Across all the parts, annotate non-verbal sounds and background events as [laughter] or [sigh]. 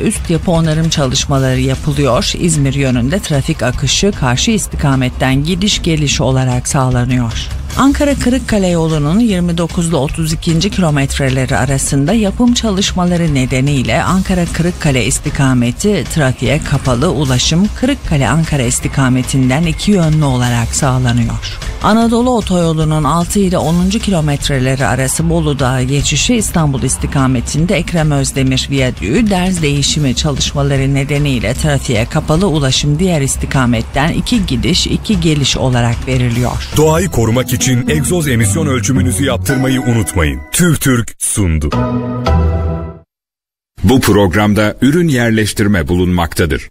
üst yapı onarım çalışmaları yapılıyor. İzmir yönünde trafik akışı karşı istikametten gidiş geliş olarak sağlanıyor. Ankara Kırıkkale yolunun 29 ile 32. kilometreleri arasında yapım çalışmaları nedeniyle Ankara Kırıkkale istikameti trafiğe kapalı ulaşım Kırıkkale Ankara istikametinden iki yönlü olarak sağlanıyor. Anadolu Otoyolu'nun 6 ile 10. kilometreleri arası Bolu Dağı geçişi İstanbul istikametinde Ekrem Özdemir Viyadüğü derz değişimi çalışmaları nedeniyle trafiğe kapalı ulaşım diğer istikametten iki gidiş iki geliş olarak veriliyor. Doğayı korumak için egzoz emisyon ölçümünüzü yaptırmayı unutmayın. TÜV TÜRK sundu. Bu programda ürün yerleştirme bulunmaktadır.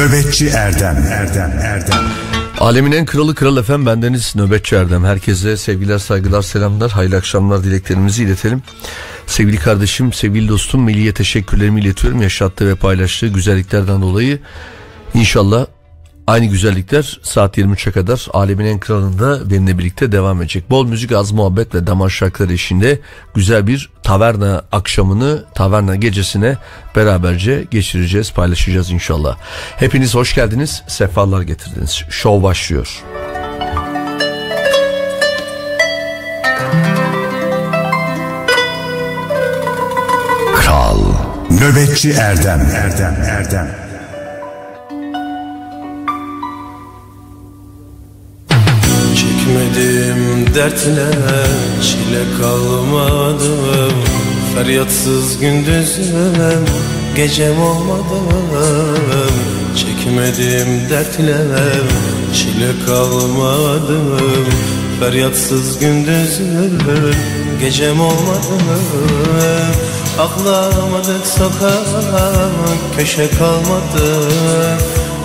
Nöbetçi Erdem Erdem Erdem Alemin en kralı kral efem bendeniz Nöbetçi Erdem. Herkese sevgiler saygılar selamlar hayırlı akşamlar dileklerimizi iletelim. Sevgili kardeşim sevgili dostum Melih'e teşekkürlerimi iletiyorum yaşattığı ve paylaştığı güzelliklerden dolayı. İnşallah Aynı güzellikler saat 23'e kadar alemin en kralında benimle birlikte devam edecek. Bol müzik, az muhabbet ve damar şarkıları eşliğinde güzel bir taverna akşamını, taverna gecesine beraberce geçireceğiz, paylaşacağız inşallah. Hepiniz hoş geldiniz, sefalar getirdiniz. Show başlıyor. Kral Nöbetçi Erdem Erdem Erdem Çekmedim dertine çile kalmadım Feryatsız gündüzüm gecem olmadım Çekmedim dertine çile kalmadım Feryatsız gündüzüm gecem olmadım Ağlamadık sokak köşe kalmadı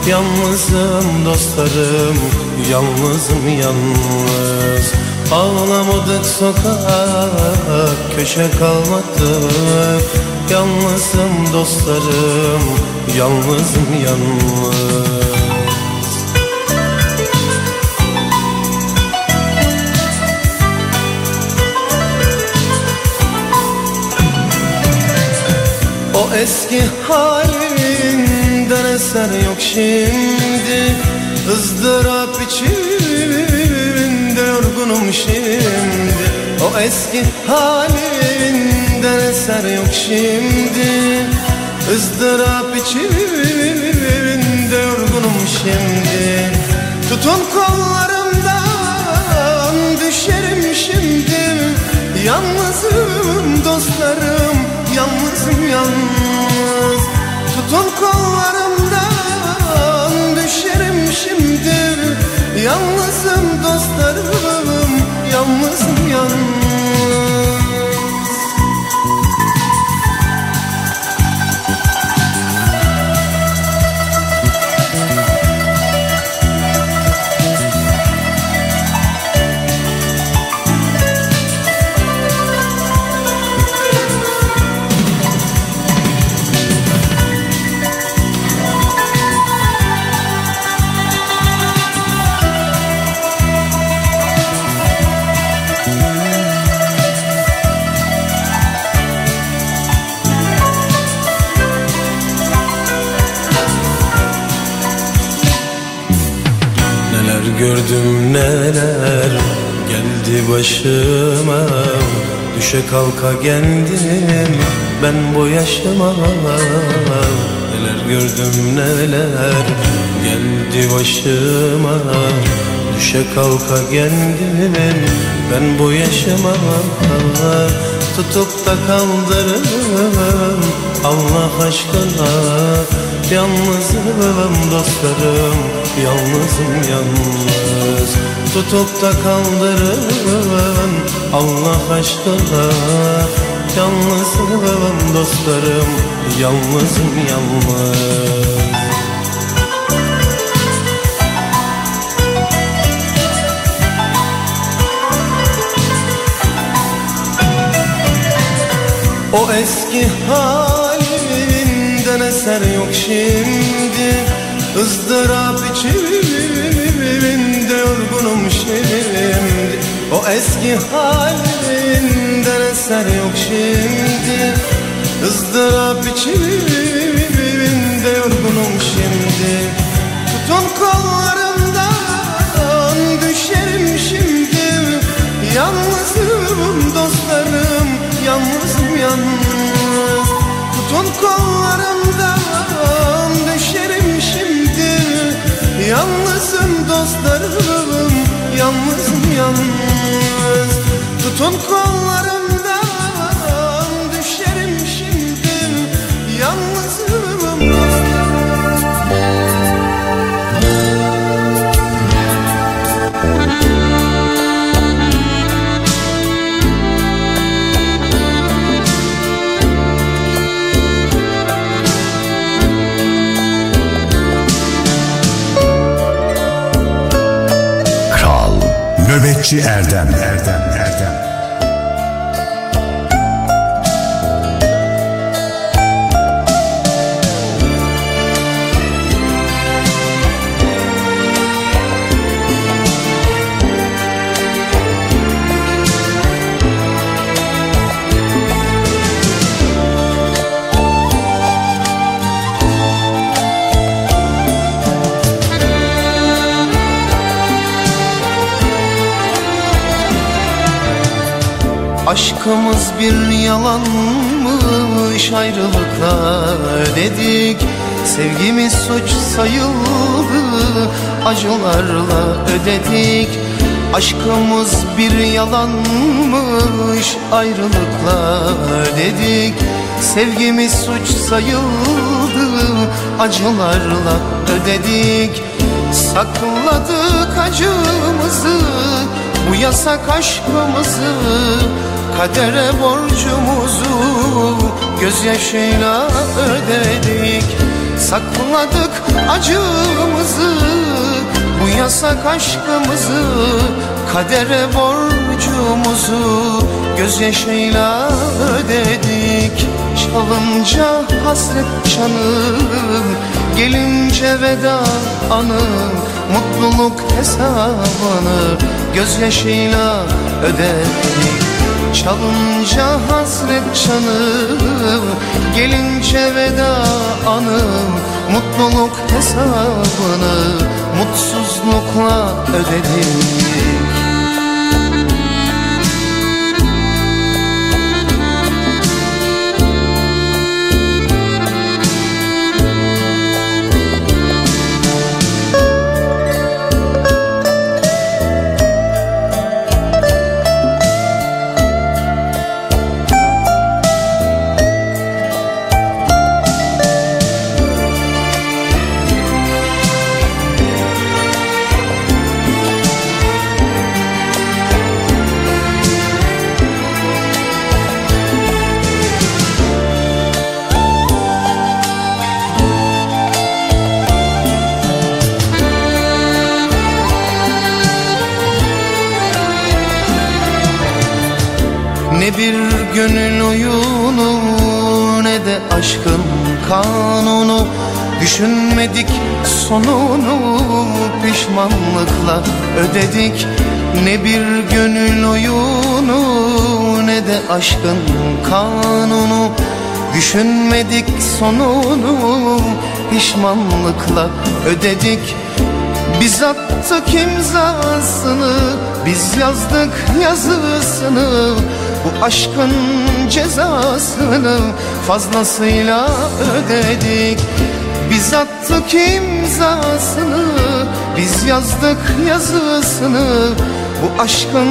Yalnızım dostlarım Yalnızım yalnız. Ağlamadık sokak Köşe kalmadık. Yalnızım dostlarım Yalnızım yalnız. O eski halinden eser yok şimdi. Izdırap içinde yorgunum şimdi. O eski halinden eser yok şimdi. Izdırap içinde yorgunum şimdi. Tutun kollarımdan düşerim şimdi. Yalnızım yalnızım yalnız başıma Düşe kalka geldim ben bu yaşıma. Neler gördüm neler geldi başıma. Düşe kalka geldim ben bu yaşıma. Tutup da kaldırırım Allah aşkına. Yalnızım dostlarım Yalnızım yalnız Tutup da kaldırırım. Allah aşkına Yalnızım dostlarım Yalnızım yalnız. O eski halinden eser yok şimdi. Izdırap içimde şimdi O eski halinden eser yok şimdi. Izdırap içimde yorgunum şimdi. Tutun kollarımdan düşerim şimdi. Yalnızım dostlarım yalnızım yalnız. Tutun kollarımdan düşerim şimdi. Yalnızım dostlarım yalnız. Tutun kollarımdan Nöbetçi Erdem. Erdem Aşkımız bir yalanmış ayrılıkla ödedik Sevgimiz suç sayıldı acılarla ödedik. Aşkımız bir yalanmış ayrılıkla ödedik Sevgimiz suç sayıldı acılarla ödedik. Sakladık acımızı bu yasak aşkımızı Kadere borcumuzu gözyaşıyla ödedik. Sakladık acımızı bu yasak aşkımızı. Kadere borcumuzu gözyaşıyla ödedik. Çalınca hasret çanım Gelince veda anım Mutluluk hesabını gözyaşıyla ödedik Çalınca hasret çanım Gelince veda anım Mutluluk hesabını Mutsuzlukla ödedik bir gönül oyunu ne de aşkın kanunu. Düşünmedik sonunu pişmanlıkla ödedik. Ne bir gönül oyunu ne de aşkın kanunu. Düşünmedik sonunu pişmanlıkla ödedik. Biz attık imzasını, biz yazdık yazısını Bu aşkın cezasını fazlasıyla ödedik. Biz attık imzasını, biz yazdık yazısını. Bu aşkın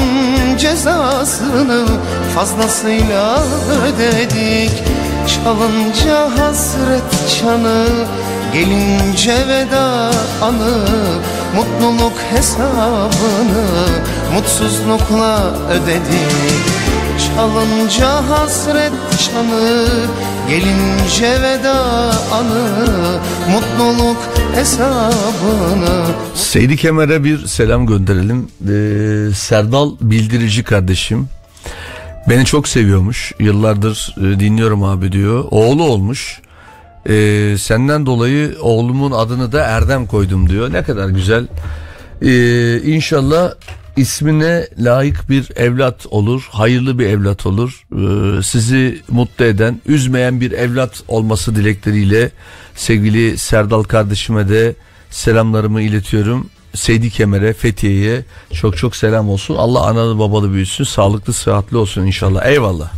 cezasını fazlasıyla ödedik. Çalınca hasret çanı Gelince veda anı. Mutluluk hesabını Mutsuzlukla ödedik Çalınca hasret çanı Gelince veda anı Mutluluk hesabını Seydi Kemer'e bir selam gönderelim. Ee, Serdal Bildirici kardeşim beni çok seviyormuş. Yıllardır e, dinliyorum abi diyor. Oğlu olmuş. Ee, senden dolayı oğlumun adını da Erdem koydum diyor. Ne kadar güzel. Ee, inşallah ismine layık bir evlat olur. Hayırlı bir evlat olur. Ee, sizi mutlu eden, üzmeyen bir evlat olması dilekleriyle sevgili Serdal kardeşime de selamlarımı iletiyorum. Seydi Kemer'e, Fethiye'ye çok çok selam olsun. Allah analı babalı büyüsün. Sağlıklı, sıhhatli olsun inşallah. Eyvallah.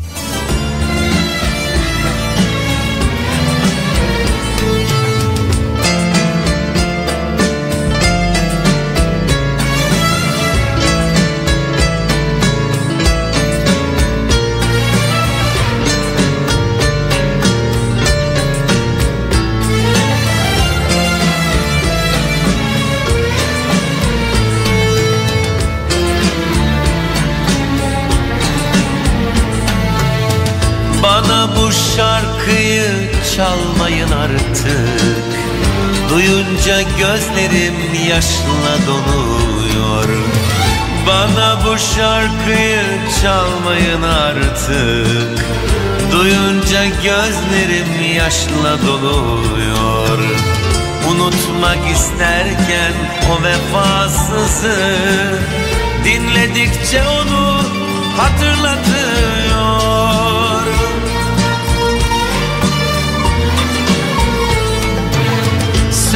Çalmayın artık. Duyunca gözlerim yaşla doluyor Bana bu şarkıyı çalmayın artık. Duyunca gözlerim yaşla doluyor Unutmak isterken o vefasızı Dinledikçe onu hatırlatıyor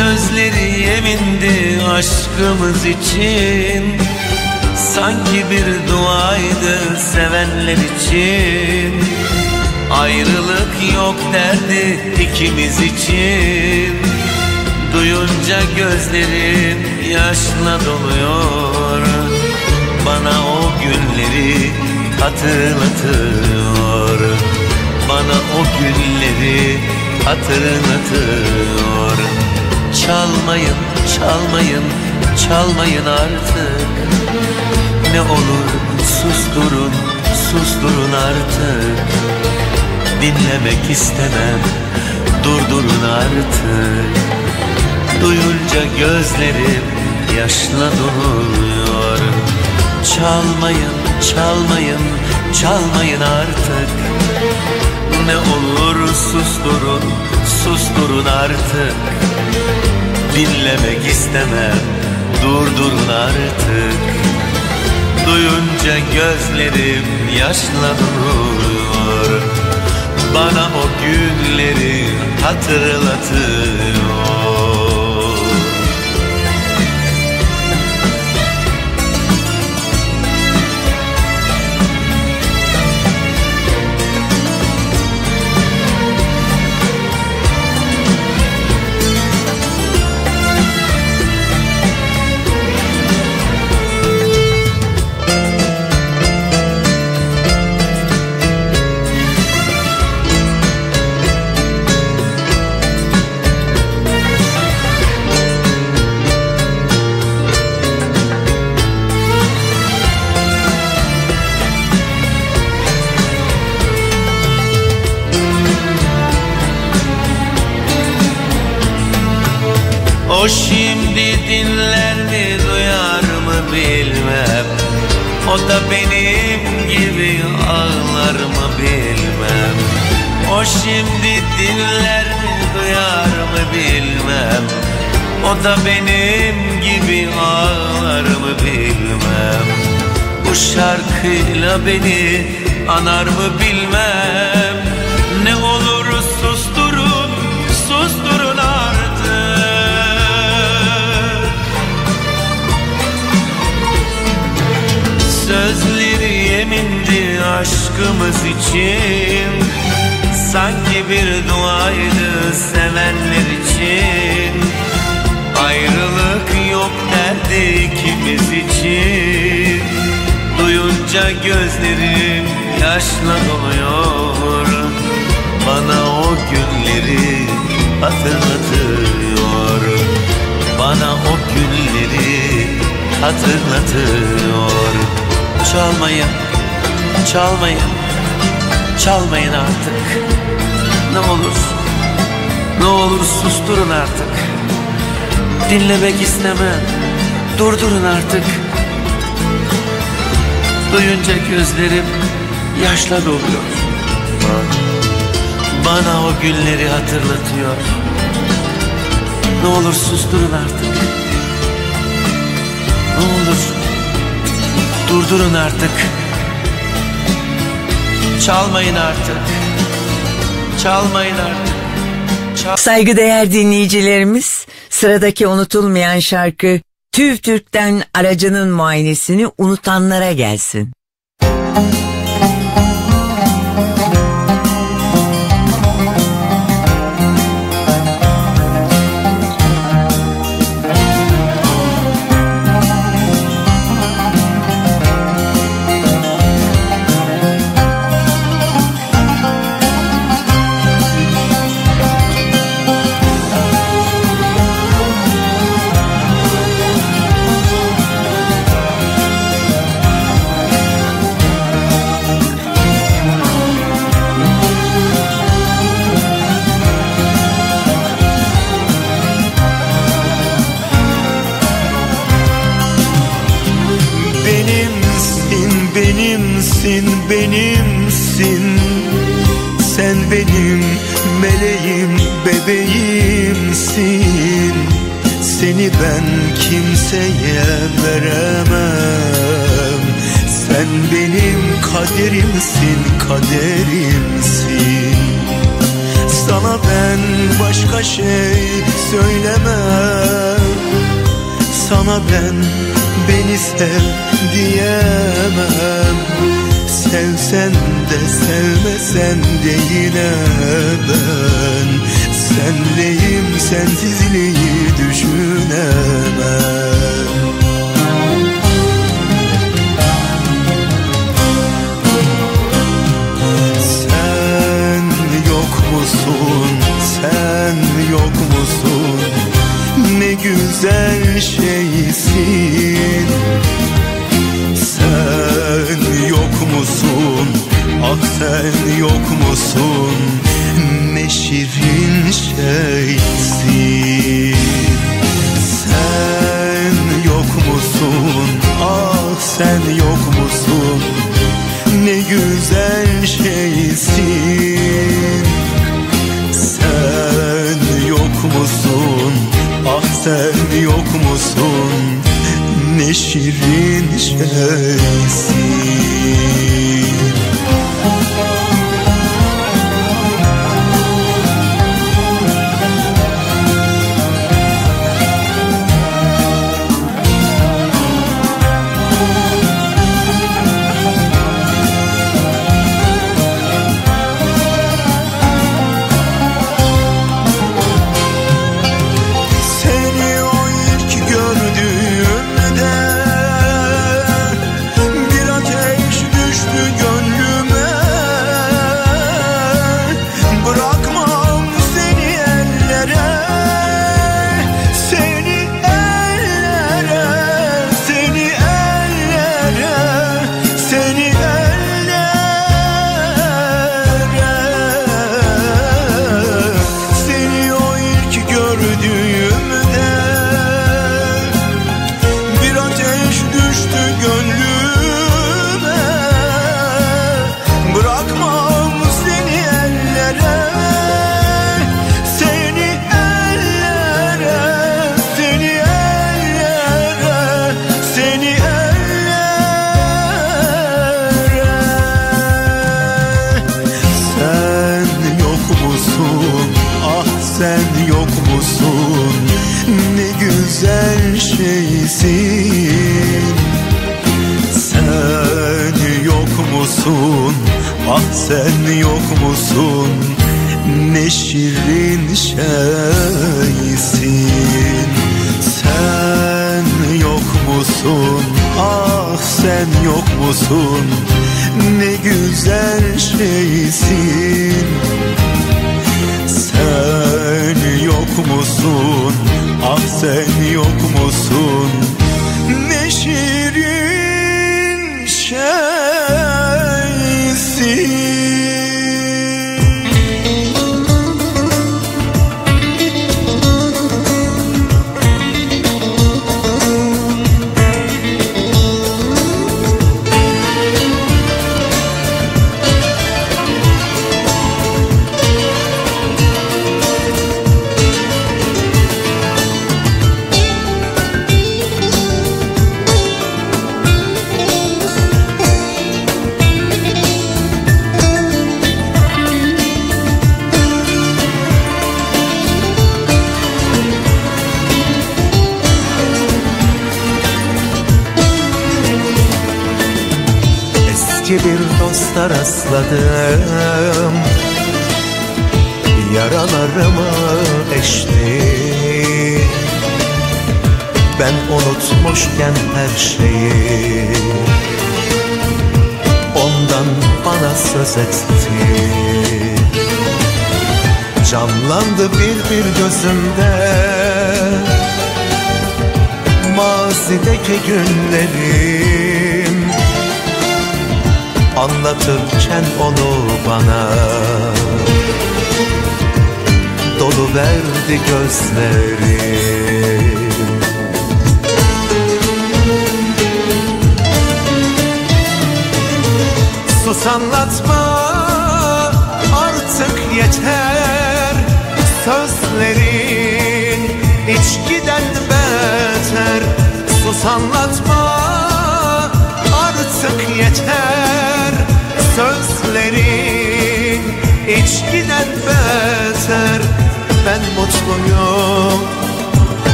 Sözleri yemindi aşkımız için. Sanki bir duaydı sevenler için. Ayrılık yok derdi ikimiz için. Duyunca gözlerim yaşla doluyor. Bana o günleri hatırlatıyor. Bana o günleri hatırlatıyor Çalmayın, çalmayın, çalmayın artık. Ne olur susturun, susturun artık. Dinlemek istemem, durdurun artık. Duyunca gözlerim yaşla doluyor Çalmayın, çalmayın, çalmayın artık. Ne olur susturun, susturun artık Dinlemek istemem, durdurun artık. Duyunca gözlerim yaşla doluyor Bana o günleri hatırlatıyor O şimdi dinler mi duyar mı bilmem. O da benim gibi ağlar mı bilmem. O şimdi dinler mi duyar mı bilmem. O da benim gibi ağlar mı bilmem. Bu şarkıyla beni anar mı bilmem aşkımız için Sanki bir duaydı sevenler için Ayrılık yok derdi ikimiz için Çalınca gözlerim yaşla doluyor Bana o günleri hatırlatıyor Bana o günleri hatırlatıyor Çalmayın, çalmayın, çalmayın artık. Ne olur, ne olur susturun artık. Dinlemek istemem, durdurun artık. Duyunca gözlerim yaşla doluyor. Bana o günleri hatırlatıyor. Ne olur susturun artık. Ne olur durdurun artık Çalmayın artık Çalmayın artık Çal Saygıdeğer dinleyicilerimiz, sıradaki unutulmayan şarkı TÜV TÜRK'ten aracının muayenesini unutanlara gelsin. Benimsin, ben kimseye veremem. Sen benim kaderimsin, kaderimsin. Sana ben başka şey söylemem. Sana ben beni sev diyemem. Sevsen de sevmesen de yine ben Senleyim sensizliği düşünemem. Sen yok musun, sen yok musun? Ne güzel şeysin. Sen yok musun, ah sen yok musun şirin şeysin. Sen yok musun, ah sen yok musun? Ne güzel şeysin. Sen yok musun? Ah sen yok musun? Ne şirin şeysin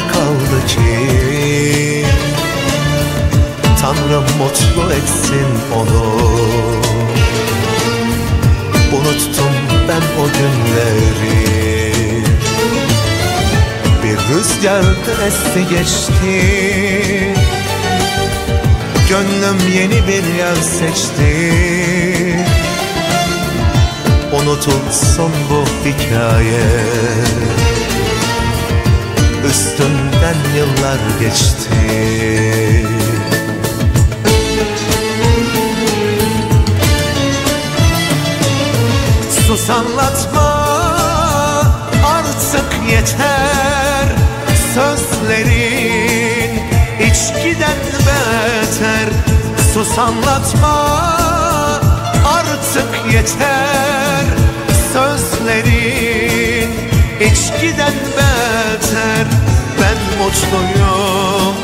kaldı ki? Tanrım mutlu etsin onu. Unuttum ben o günleri. Bir rüzgardı esti geçti. Gönlüm yeni bir yer seçti. Unutulsun bu hikaye Üstünden yıllar geçti. Sus anlatma artık yeter. Sözlerin içkiden beter. Sus anlatma artık yeter. Sözlerin içkiden mutluyum.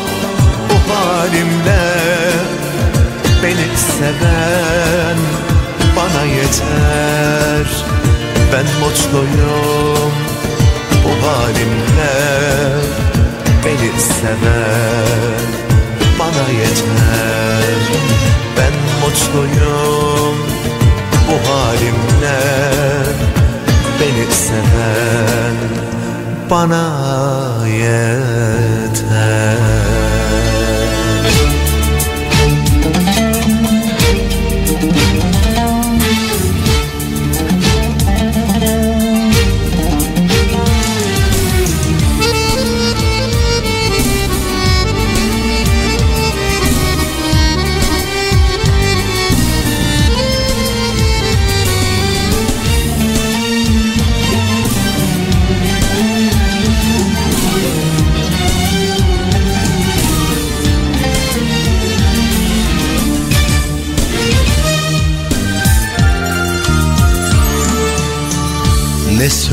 Bu halimle Beni seven bana yeter. Ben mutluyum. Bu halimle Beni seven bana yeter. Ben mutluyum. Bu halimle Beni seven bana yeter yeter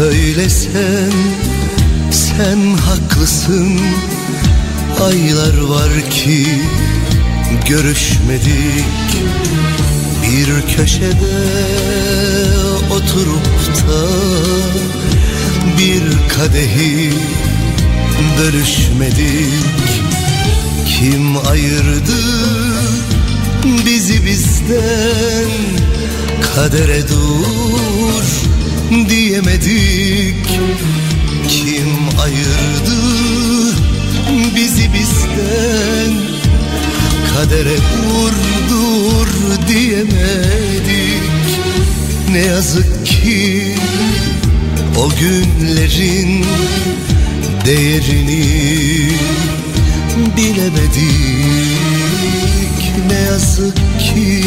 Söylesen sen haklısın. Aylar var ki görüşmedik. Bir köşede oturup da Bir kadehi bölüşmedik. Kim ayırdı bizi bizden Kadere dur diyemedik. Kim ayırdı bizi bizden? Kadere dur dur diyemedik. Ne yazık ki o günlerin değerini bilemedik. Ne yazık ki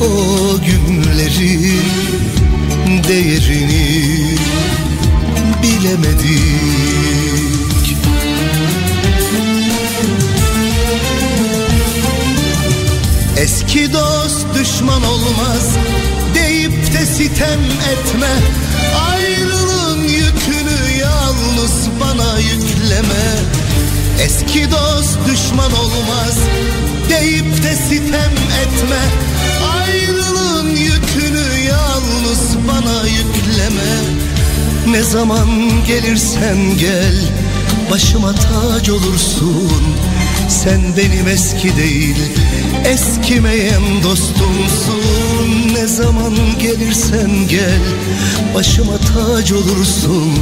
o günlerin değerini bilemedik. Eski dost düşman olmaz deyip de sitem etme. Ayrılığın yükünü yalnız bana yükleme. Eski dost düşman olmaz deyip de sitem etme bana yükleme. Ne zaman gelirsen gel başıma tac olursun. Sen benim eski değil eskimeyen dostumsun. Ne zaman gelirsen gel başıma tac olursun.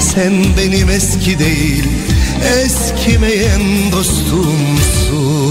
Sen benim eski değil eskimeyen dostumsun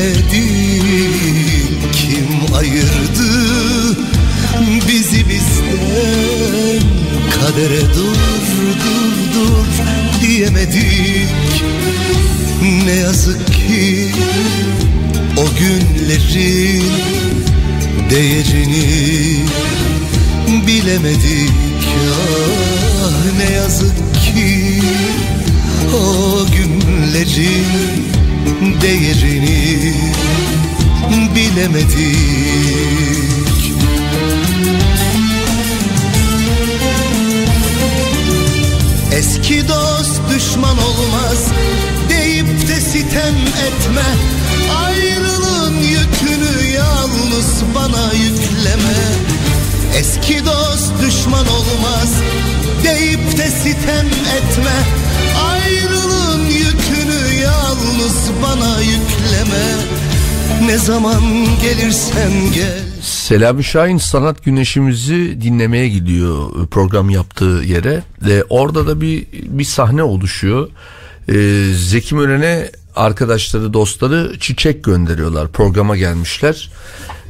diyemedik Kim ayırdı bizi bizden? Kadere dur dur dur diyemedik. Ne yazık ki o günlerin değerini bilemedik bilemedik zaman gelirsen gel Selami Şahin sanat güneşimizi dinlemeye gidiyor program yaptığı yere ve orada da bir bir sahne oluşuyor. Ee, Zeki Müren'e arkadaşları dostları çiçek gönderiyorlar programa gelmişler.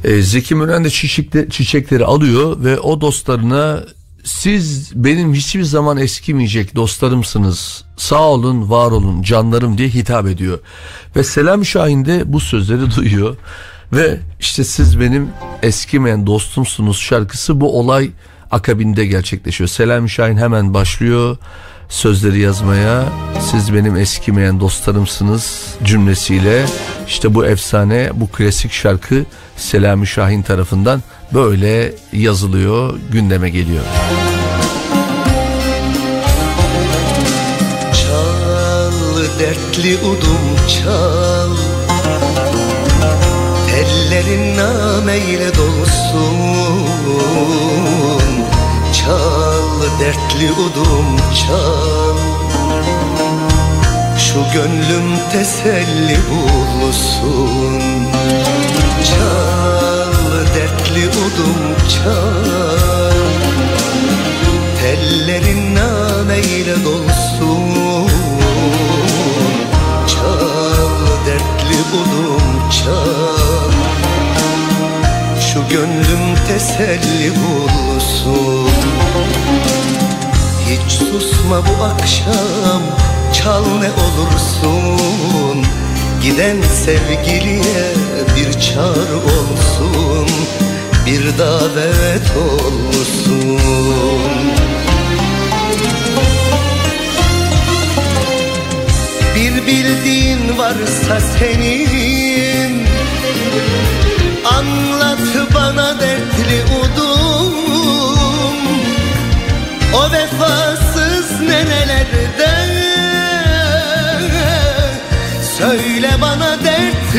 Ee, Zeki Müren de çiçekle, çiçekleri alıyor ve o dostlarına siz benim hiçbir zaman eskimeyecek dostlarımsınız. Sağ olun, var olun, canlarım diye hitap ediyor. Ve Selam Şahin de bu sözleri [laughs] duyuyor. Ve işte siz benim eskimeyen dostumsunuz şarkısı bu olay akabinde gerçekleşiyor. Selam Şahin hemen başlıyor sözleri yazmaya. Siz benim eskimeyen dostlarımsınız cümlesiyle işte bu efsane bu klasik şarkı Selami Şahin tarafından böyle yazılıyor gündeme geliyor. Çal dertli udum çal. Tellerin nameyle dolsun. Çal dertli udum çal. Şu gönlüm teselli bulsun. Çal dertli udum çal Tellerin nameyle dolsun. Çal dertli udum çal Şu gönlüm teselli bulsun. Hiç susma bu akşam Çal ne olursun Giden sevgiliye bir çağrı olsun Bir davet olsun. Bir bildiğin varsa senin Anlat bana dertli udum O vefasız nerelerde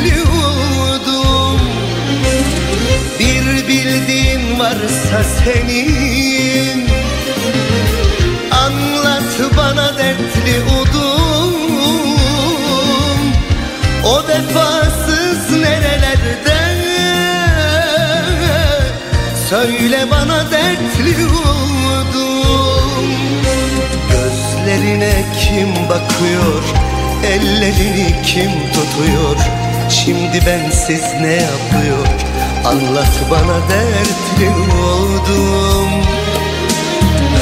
udum Bir bildiğin varsa senin. Anlat bana dertli udum O vefasız nerelerde Söyle bana dertli udum Gözlerine kim bakıyor? Ellerini kim tutuyor Şimdi bensiz ne yapıyor? Anlat bana dertli oldum.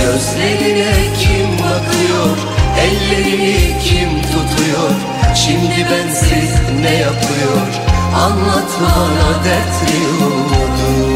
Gözlerine kim bakıyor? Ellerini kim tutuyor? Şimdi bensiz ne yapıyor? Anlat bana dertli oldum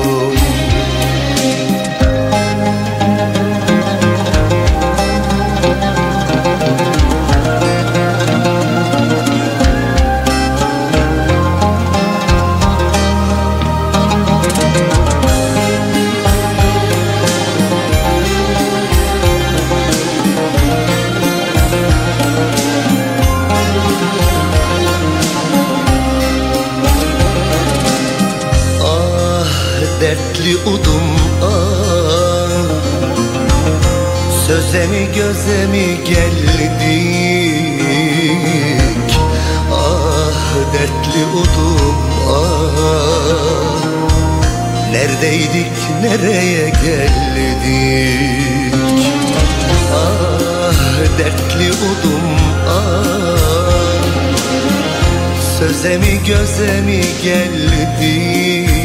Söze mi göze mi geldik. Ah dertli udum ah. Neredeydik nereye geldik? Ah dertli udum ah. Söze mi göze mi geldik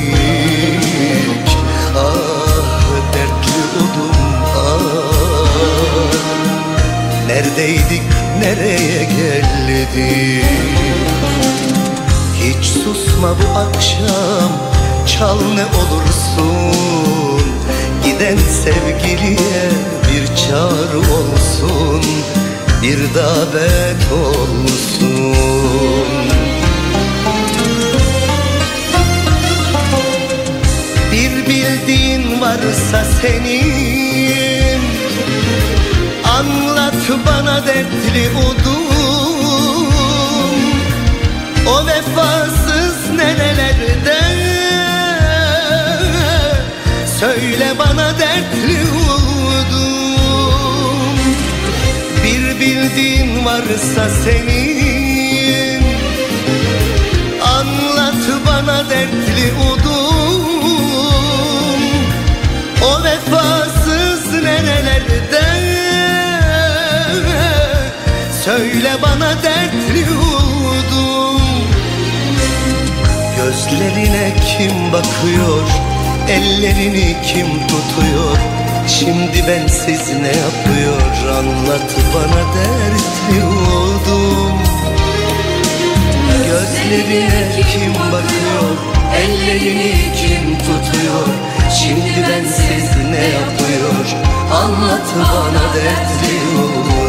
Neredeydik nereye geldik? Hiç susma bu akşam Çal ne olursun. Giden sevgiliye bir çağrı olsun Bir davet olsun. Bir bildiğin varsa senin Anlat bana dertli udum O vefasız nerelerde Söyle bana dertli udum Bir bildiğin varsa senin. Anlat bana dertli udum O vefasız dertli udum Gözlerine kim bakıyor Ellerini kim tutuyor? Şimdi bensiz ne yapıyor Anlat bana dertli udum Gözlerine kim bakıyor Ellerini kim tutuyor? Şimdi bensiz ne yapıyor Anlat bana dertli udum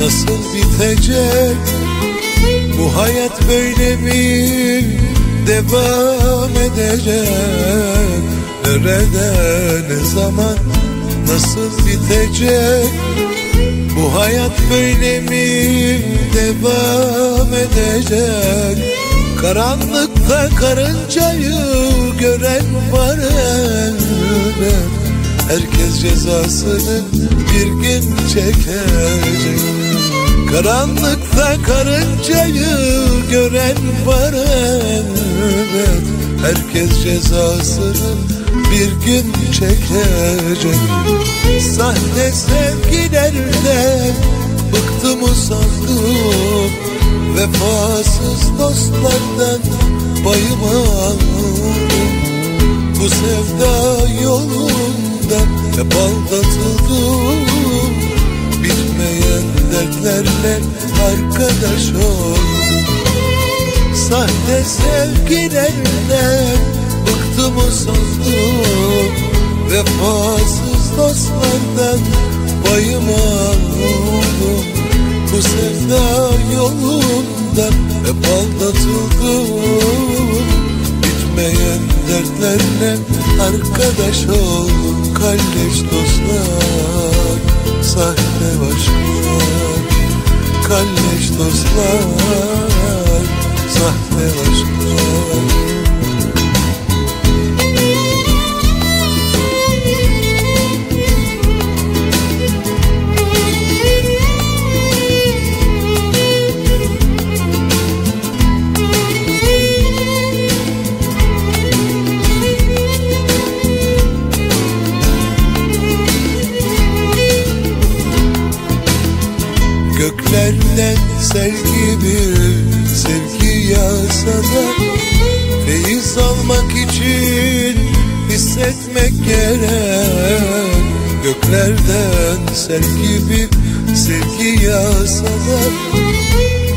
nasıl bitecek? Bu hayat böyle mi devam edecek? Nerede ne zaman nasıl bitecek? Bu hayat böyle mi devam edecek? Karanlıkta karıncayı gören var elbet Herkes cezasını bir gün çekecek Karanlıkta karıncayı gören var elbet Herkes cezasını bir gün çekecek Sahte sevgilerden bıktım usandım. Vefasız dostlardan payım aldım. Bu sevda yolunda hep aldatıldım Bitmeyen dertlerle arkadaş oldum Sahte sevgilerden bıktım usandım Vefasız dostlardan payım aldım Bu sevda yolunda hep aldatıldım Bitmeyen dertlerle arkadaş oldum Kalleş dostlar, sahte aşklar. Kalleş dostlar, sahte aşklar Sel gibi sevgi yağsa da Feyiz almak için hissetmek gerek. Göklerden sel gibi sevgi yağsa da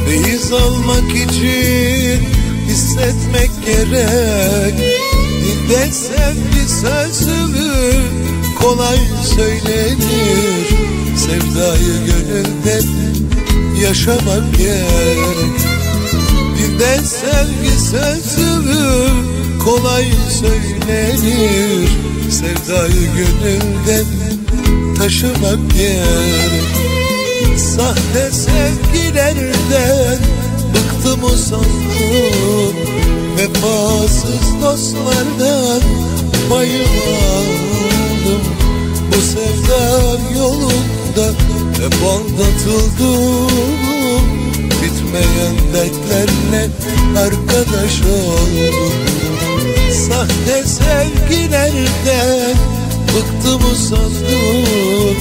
Feyiz almak için hissetmek gerek. Dilde sevgi sözü kolay söylenir. Sevdayı gönülde yaşamak gerek. Dilde sevgi sözü kolay söylenir. Sevdayı gönülden taşımak gerek. Sahte sevgilerden bıktım usandım Vefasız dostlardan payım aldım Bu sevda yolunda hep aldatıldım Bitmeyen dertlerle arkadaş oldum. Sahte sevgilerden bıktım usandım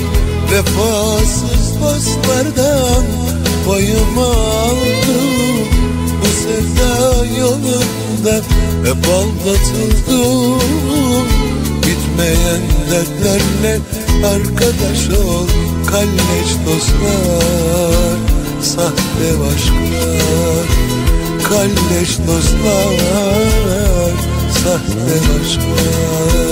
Vefasız dostlardan payımı aldım. Bu sevda yolunda hep aldatıldım Bitmeyen dertlerle arkadaş ol Kalleş dostlar, sahte aşklar. Kalleş dostlar, sahte aşklar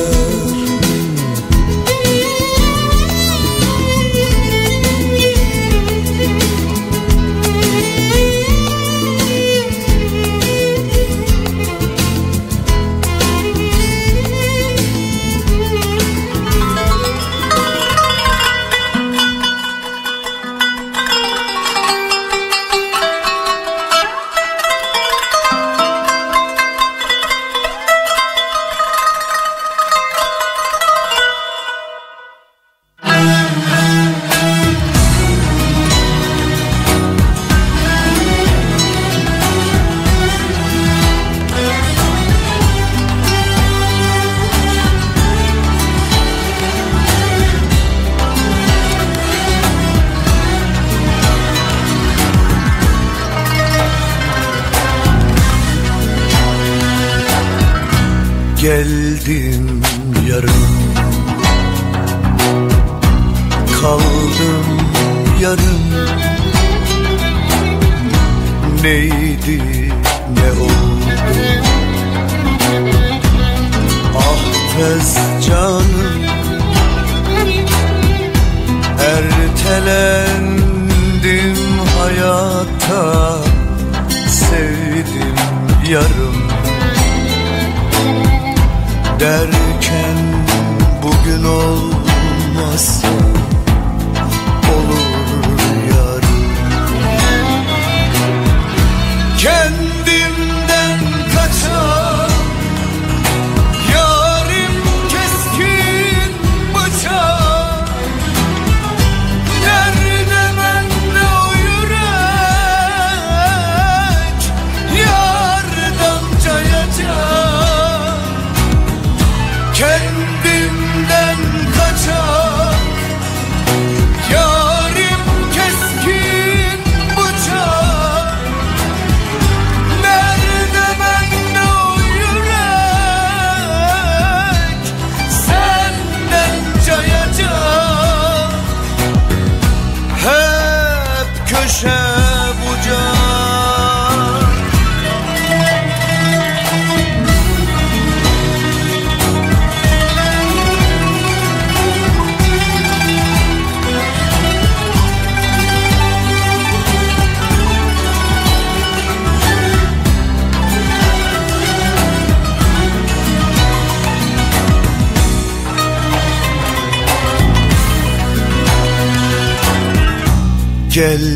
Geldim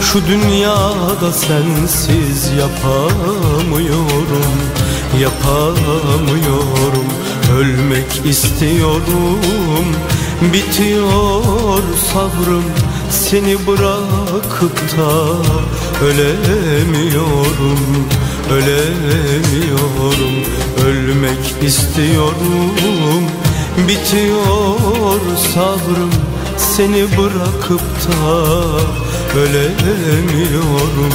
Şu dünyada sensiz yapamıyorum Yapamıyorum. Ölmek istiyorum Bitiyor sabrım. Seni bırakıp da Ölemiyorum Ölemiyorum. Ölmek istiyorum Bitiyor sabrım. Seni bırakıp da Ölemiyorum,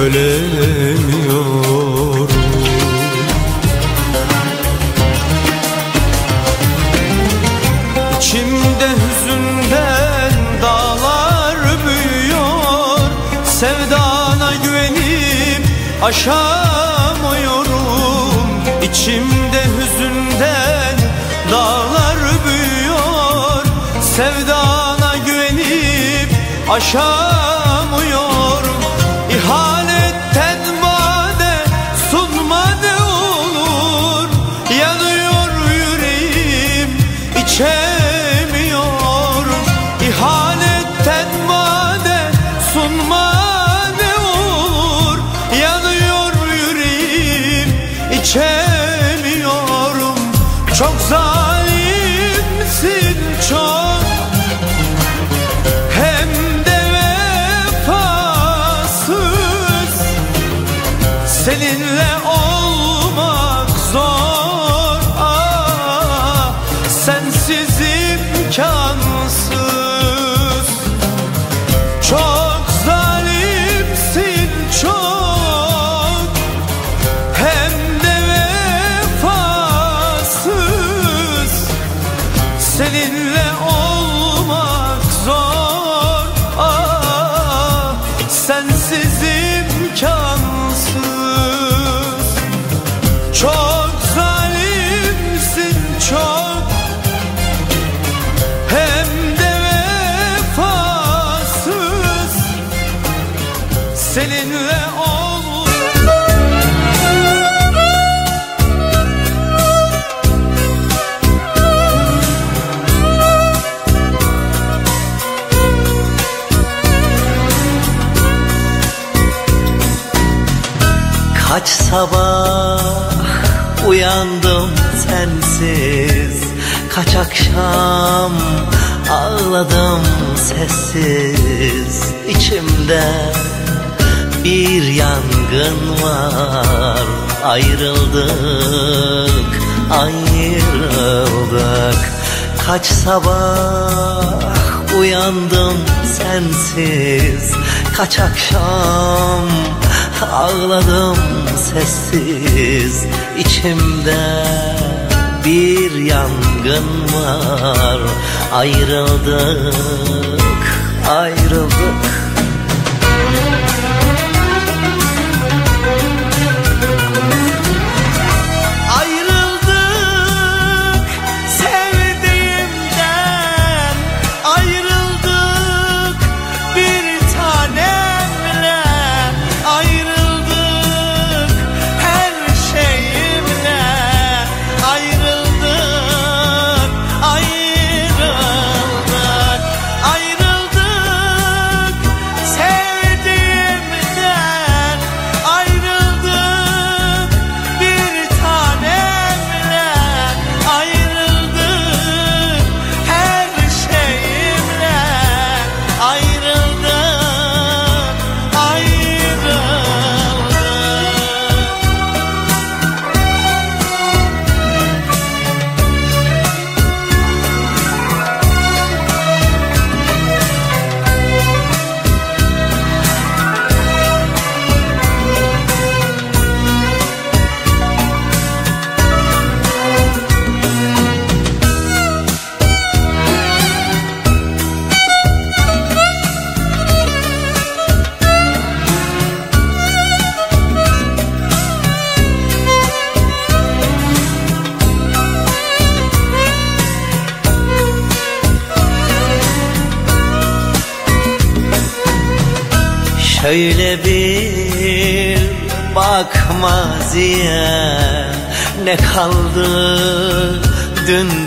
ölemiyorum. İçimde hüzünden dağlar büyüyor. Sevdana güvenip aşağı aşağı sabah uyandım sensiz. Kaç akşam ağladım sessiz. İçimde bir yangın var. Ayrıldık, ayrıldık. Kaç sabah uyandım sensiz. Kaç akşam ağladım sessiz içimde bir yangın var. Ayrıldık, ayrıldık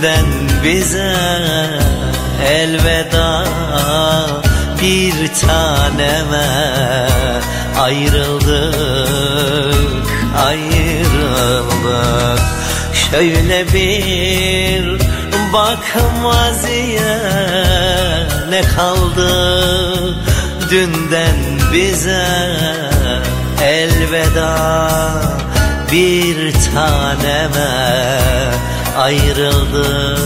dünden bize Elveda. Bir taneme Ayrıldık, ayrıldık. Şöyle bir bak maziye Ne kaldı? Dünden bize elveda. Bir taneme ayrıldık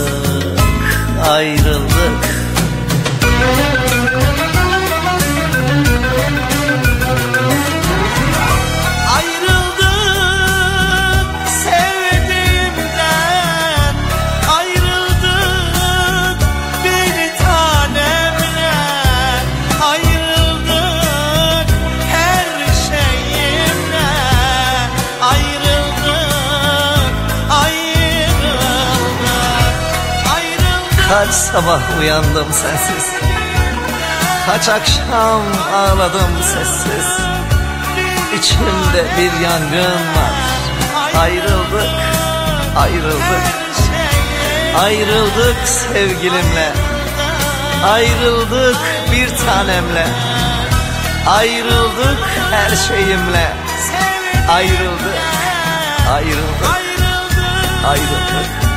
sabah uyandım sensiz. Kaç akşam ağladım sessiz. İçimde bir yangın var. Ayrıldık, ayrıldık. Ayrıldık sevgilimle. Ayrıldık bir tanemle. Ayrıldık her şeyimle. Ayrıldık, ayrıldık, ayrıldık. bir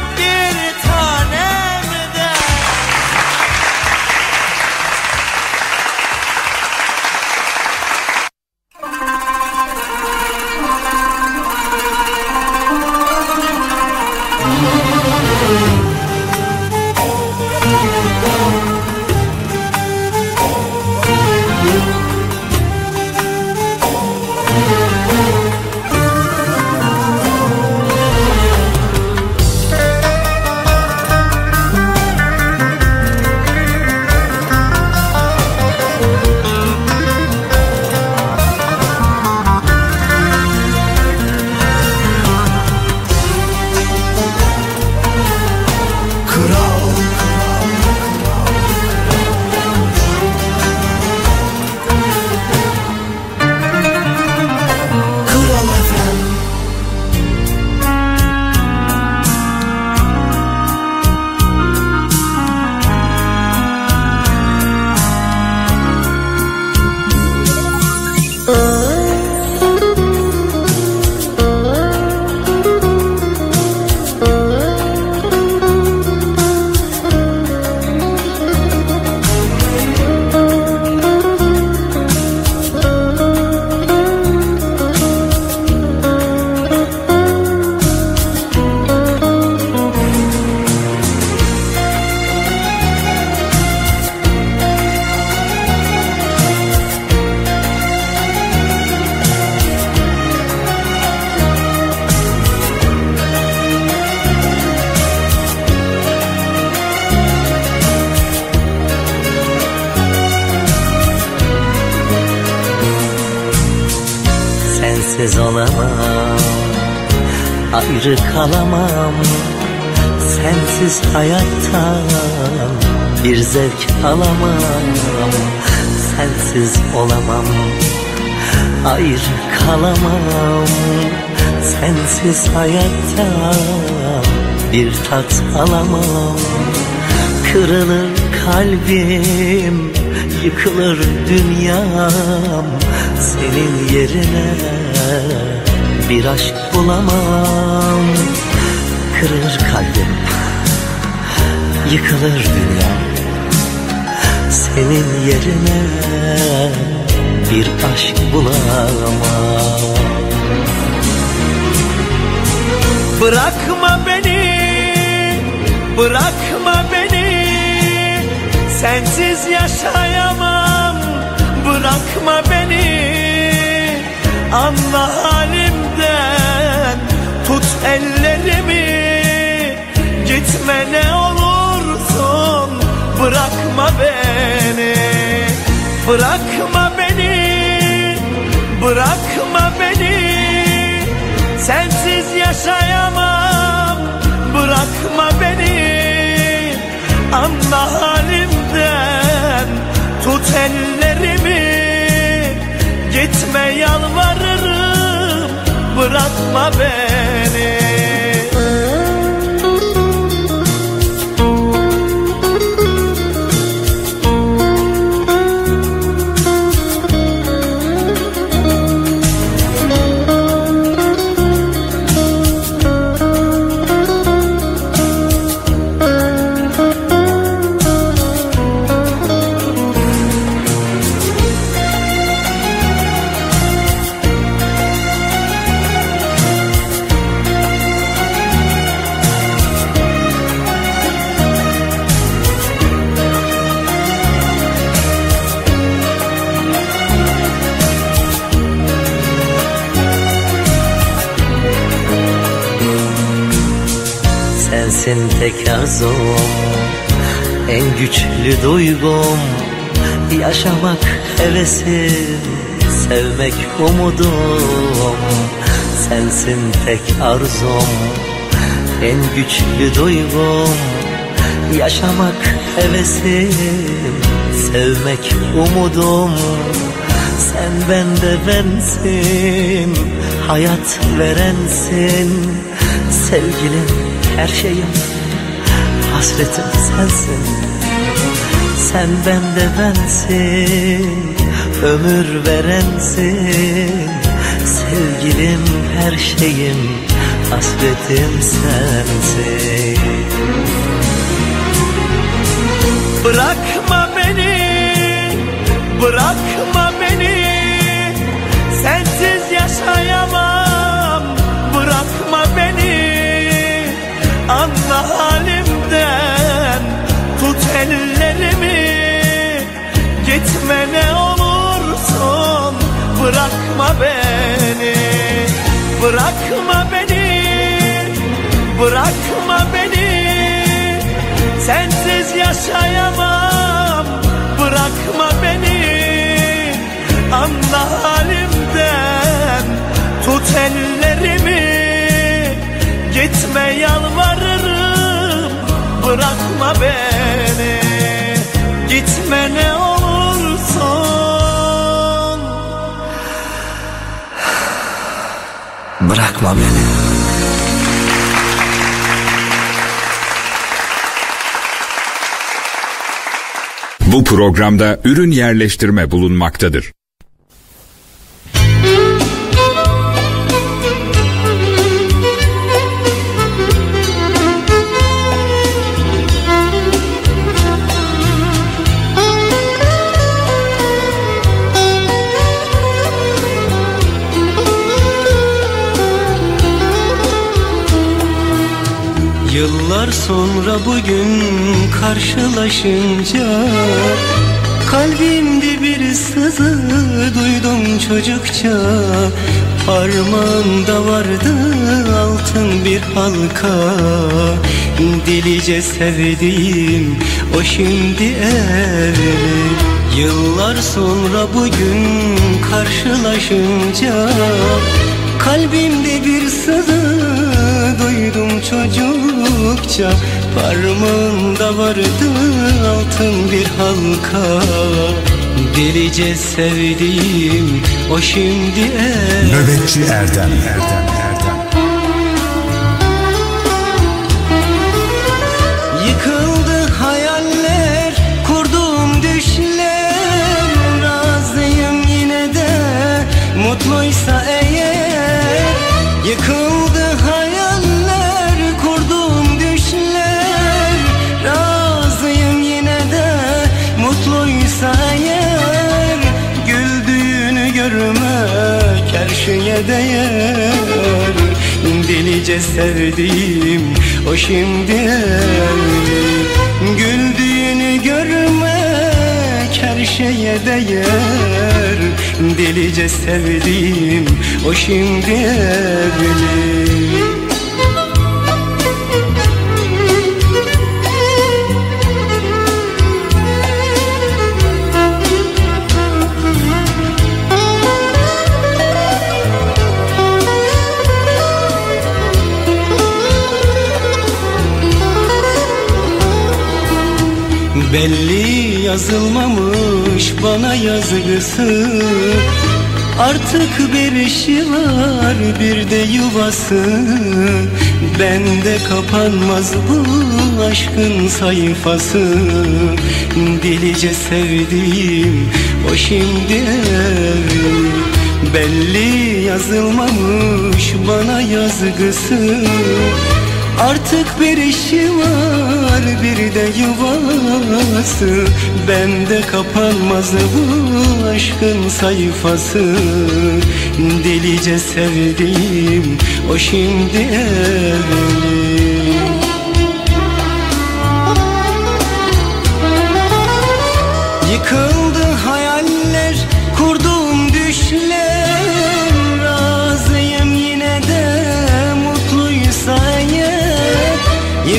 kalamam. Sensiz hayattan Bir zevk alamam. Sensiz olamam. Ayrı kalamam. Sensiz hayattan Bir tat alamam. Kırılır kalbim Yıkılır dünyam. Senin yerine Bir aşk bulamam Kırılır kalbim. Yıkılır dünyam Senin yerine Bir aşk bulamam. Bırakma beni, bırakma beni. Sensiz yaşayamam, bırakma beni. Anla halimden, tut ellerimi Gitme ne olursun, bırakma beni Bırakma beni, bırakma beni. Sensiz yaşayamam Bırakma beni. Anla halimden Tut ellerimi. Gitme yalvarırım Bırakma beni Sensin tek arzum En güçlü duygum. Yaşamak hevesim Sevmek umudum. Sensin tek arzum En güçlü duygum. Yaşamak hevesim Sevmek umudum. Sen bende bensin Hayat verensin. Sevgilim her şeyim Hasretim sensin. Sen bende bensin Ömür verensin. Sevgilim her şeyim Hasretim sensin. Bırakma beni, bırakma beni. Sensiz yaşayamam, ellerimi. Gitme ne olursun, bırakma beni. Bırakma beni, bırakma beni. Sensiz yaşayamam Bırakma beni. Anla halimden Tut ellerimi. Gitme yalvarırım Bırakma beni. Gitme ne olursun. Bırakma beni. Bu programda ürün yerleştirme bulunmaktadır. Karşılaşınca Kalbimde bir sızı duydum çocukça Parmağında vardı altın bir halka Delice sevdiğim o şimdi evli Yıllar sonra bugün karşılaşınca Kalbimde bir sızı duydum çocukça Parmağımda vardı altın bir halka. Delice sevdiğim o şimdi el Nöbetçi Erdem. Erdem Delice sevdiğim o şimdi evli Güldüğünü görmek her şeye değer. Delice sevdiğim o şimdi evli Belli yazılmamış bana yazgısı. Artık bir işi var bir de yuvası. Bende kapanmaz bu aşkın sayfası. Delice sevdiğim o şimdi Belli yazılmamış bana yazgısı Artık bir işi var bir de yuvası. Bende kapanmaz bu aşkın sayfası. Delice sevdiğim o şimdi evli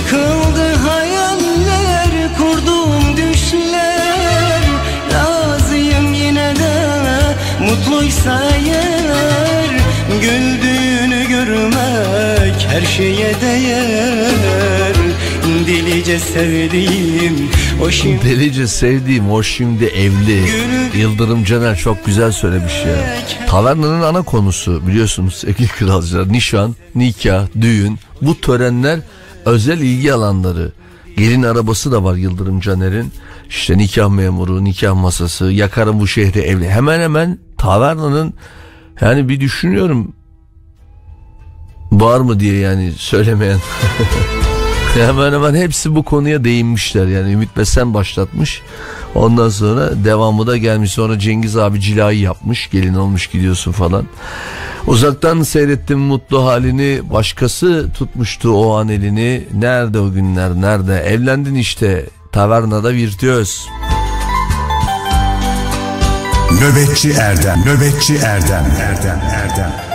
Yıkıldı hayaller, kurduğum düşler Razıyım yine de mutluysa eğer Güldüğünü görmek her şeye değer Delice sevdiğim o şimdi Delice sevdiğim o şimdi evli. Yıldırım Caner çok güzel söylemiş ya. Tavernanın ana konusu biliyorsunuz sevgili kralcılar. Nişan, nikah, düğün bu törenler özel ilgi alanları. Gelin arabası da var Yıldırım Caner'in. İşte nikah memuru, nikah masası, yakarım bu şehri evli. Hemen hemen tavernanın yani bir düşünüyorum var mı diye yani söylemeyen. [laughs] hemen hemen hepsi bu konuya değinmişler yani Ümit Besen başlatmış. Ondan sonra devamı da gelmiş. Sonra Cengiz abi cilayı yapmış. Gelin olmuş gidiyorsun falan. Uzaktan seyrettim mutlu halini. Başkası tutmuştu o an elini. Nerede o günler nerede? Evlendin işte. Tavernada virtüöz. Nöbetçi Erdem Nöbetçi Erdem Erdem Erdem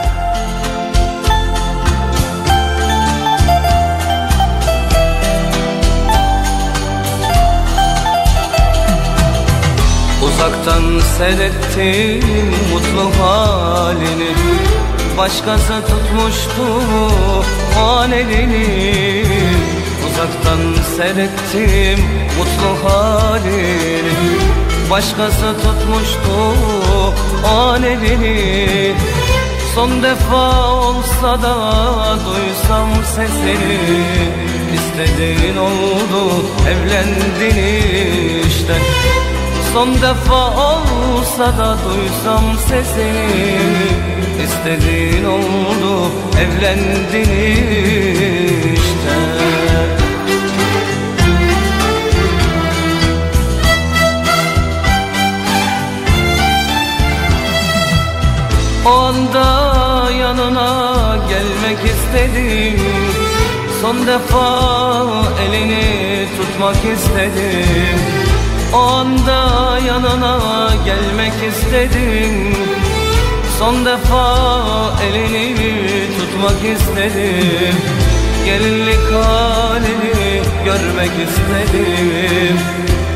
Uzaktan seyrettim mutlu halini. Başkası tutmuştu o elini Uzaktan seyrettim mutlu halini. Başkası tutmuştu o elini Son defa olsa da duysam sesini. İstediğin oldu evlendin işte Son defa olsa da duysam sesini İstediğin oldu evlendin işte. O anda yanına gelmek istedim Son defa elini tutmak istedim O anda yanına gelmek istedim. Son defa elini tutmak istedim. Gelinlik halini görmek istedim.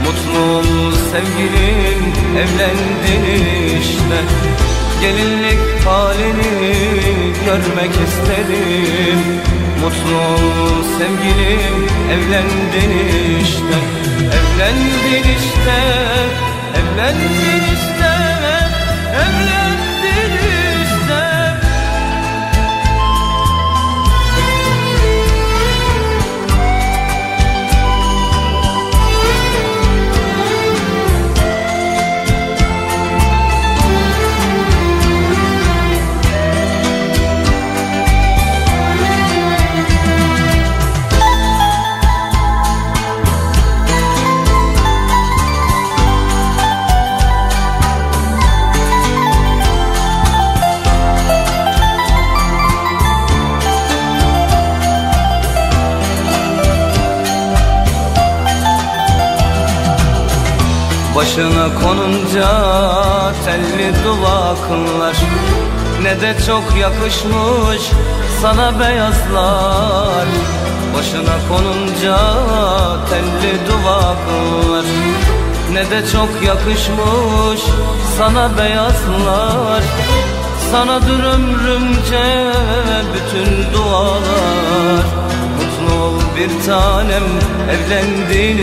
Mutlu ol sevgilim evlendin işte Gelinlik halini görmek istedim Mutlu sevgilim evlendin işte. Evlendin işte, evlendin işte. Evlendin Konunca telli duvaklar Ne de çok yakışmış sana beyazlar. Başına konunca telli duvaklar Ne de çok yakışmış sana beyazlar. Sanadır ömrümce bütün dualar. Mutlu ol bir tanem evlendin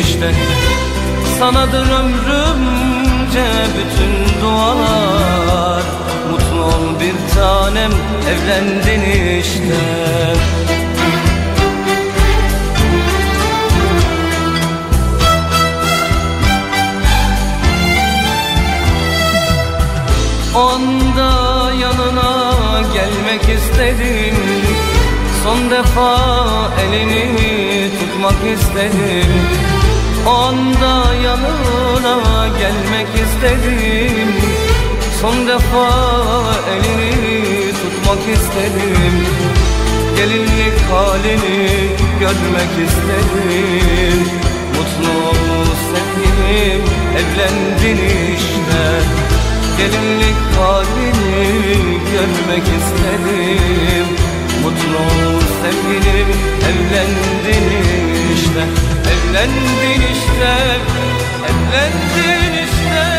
işte Sanadır ömrümce bütün dualar. Mutlu ol bir tanem evlendin işte. O anda yanına gelmek istedim. Son defa elini tutmak istedim O anda yanına gelmek istedim. Son defa elini tutmak istedim. Gelinlik halini görmek istedim. Mutlu sevgilim evlendin işte. Gelinlik halini görmek istedim. Mutlu sevgilim evlendin işte Evlendin işte Evlendin işte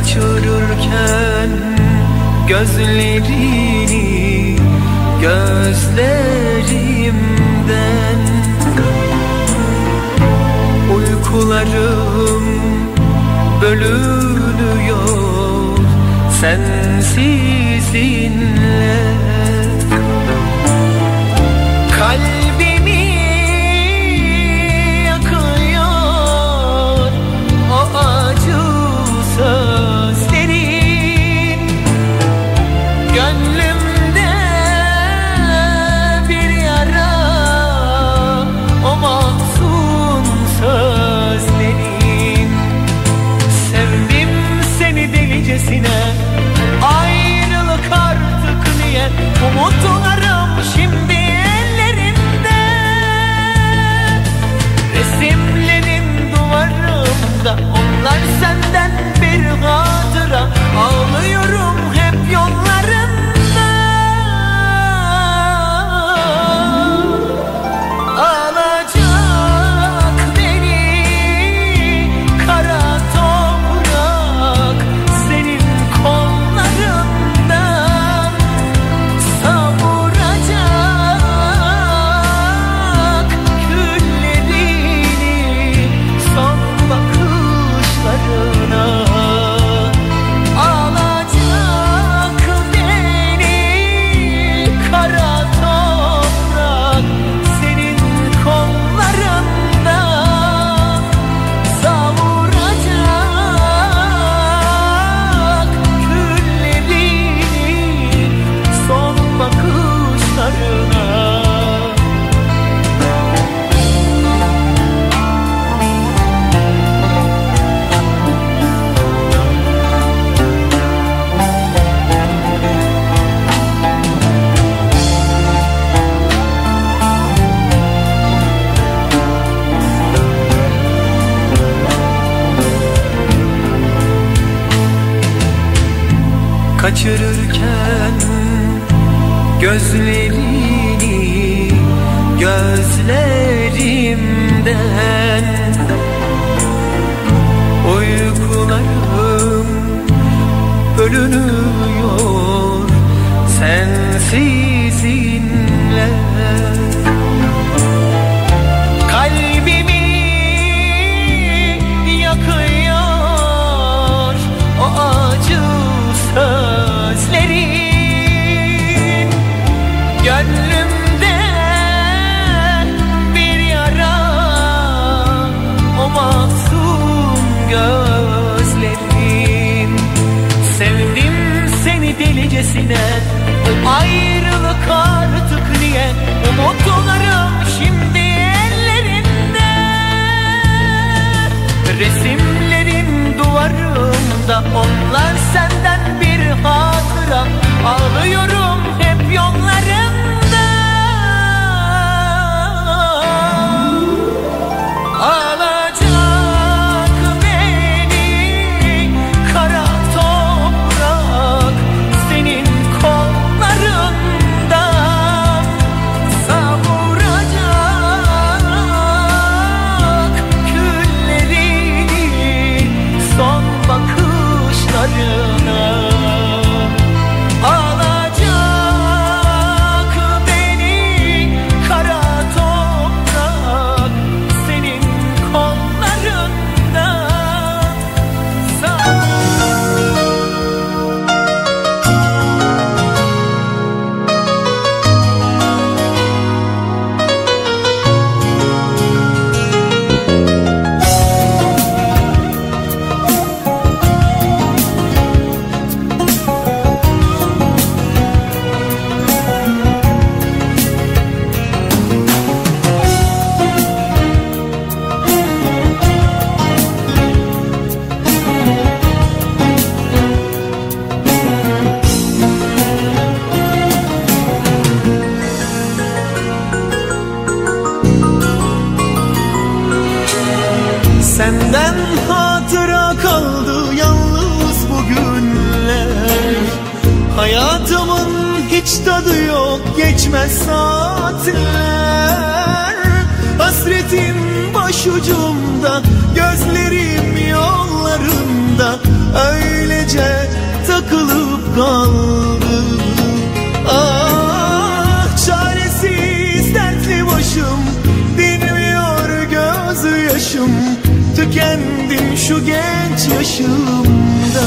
Kaçırırken gözlerini şu genç yaşımda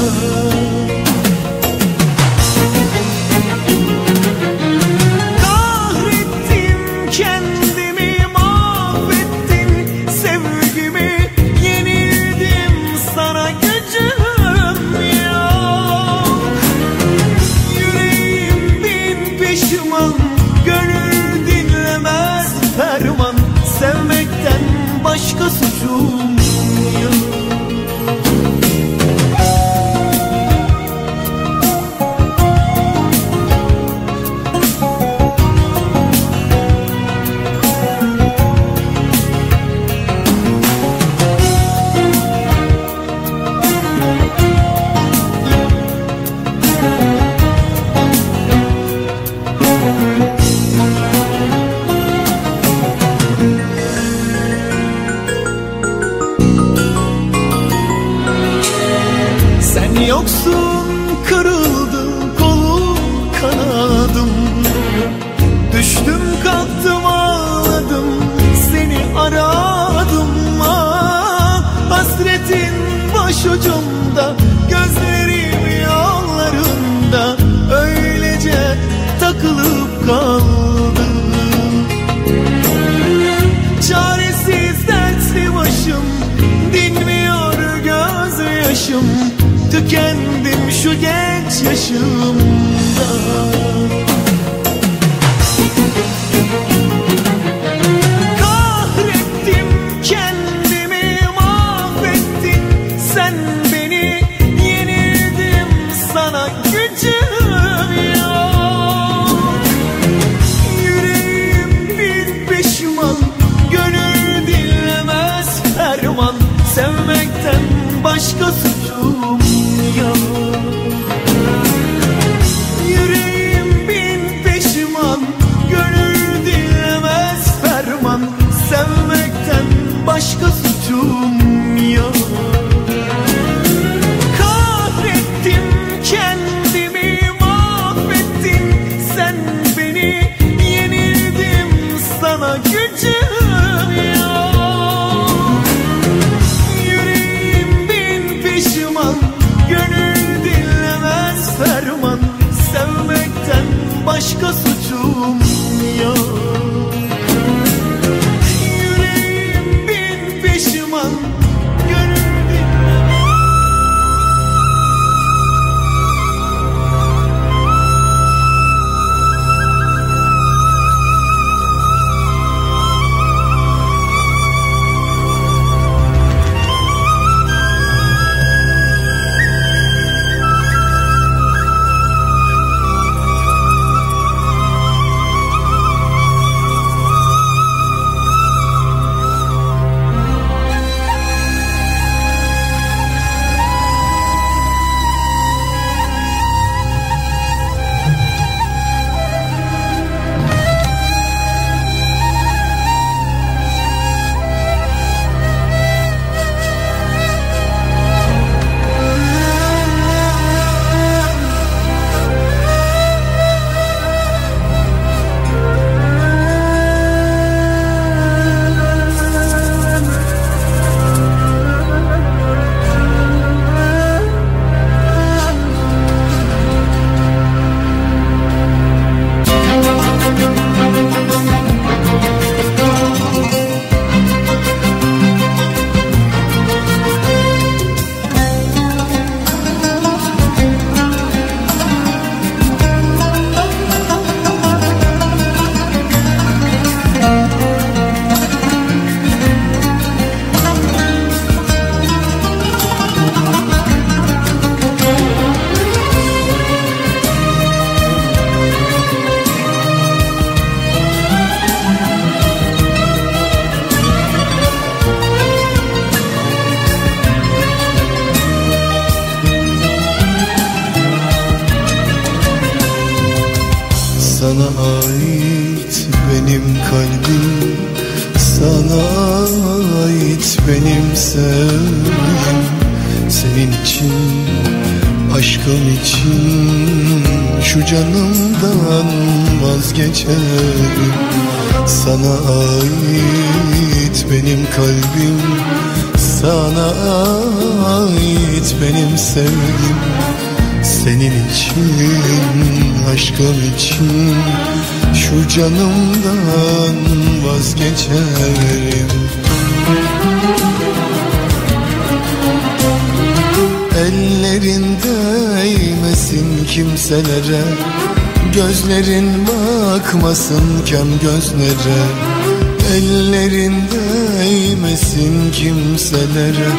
gözlere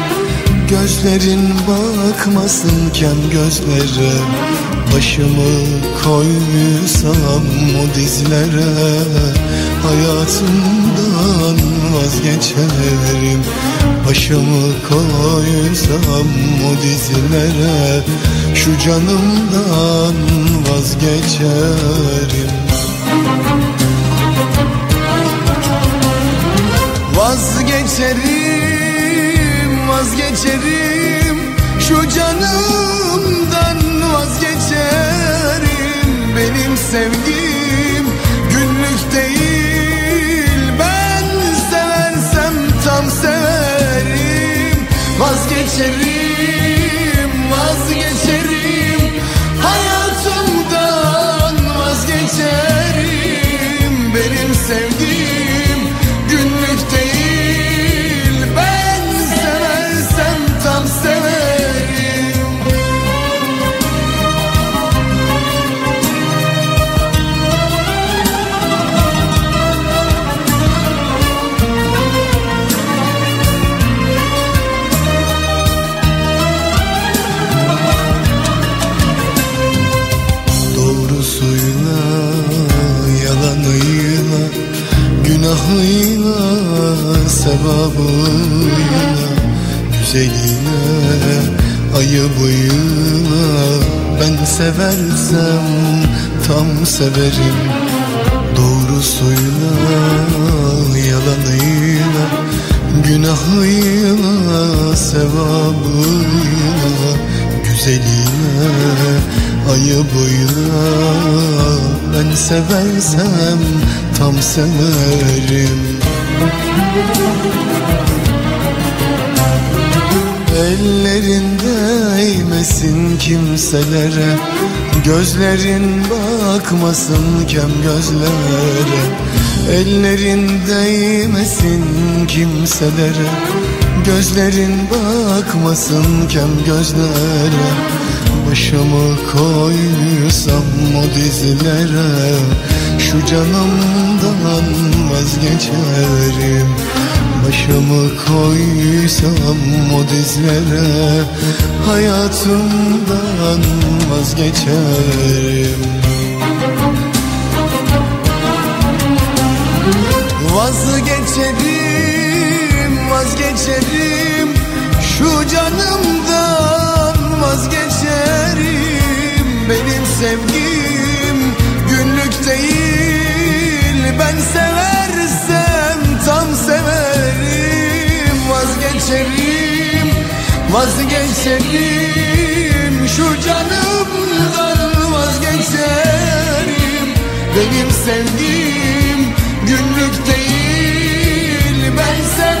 Gözlerin bakmasın kem gözlere. Başımı koysam o dizlere Hayatımdan vazgeçerim. Başımı koysam o dizlere Şu canımdan vazgeçerim. Vazgeçerim geçerim Şu canımdan vazgeçerim. Benim sevgim günlük değil Ben seversem tam severim. Vazgeçerim. seversem tam severim. Doğrusuyla yalanıyla Günahıyla sevabıyla Güzeliyle ayıbıyla. Ben seversem tam severim. Müzik Ellerin değmesin kimselere Gözlerin bakmasın kem gözlere. Ellerin değmesin kimselere Gözlerin bakmasın kem gözlere. Başımı koysam o dizlere Şu canımdan vazgeçerim Başımı koysam o dizlere Hayatımdan vazgeçerim. Vazgeçerim, vazgeçerim Şu canımdan vazgeçerim. Benim sevgim günlük değil Ben seversem tam severim Vazgeçerim, vazgeçerim. Şu canımdan vazgeçerim. Benim sevgim günlük değil Ben seversem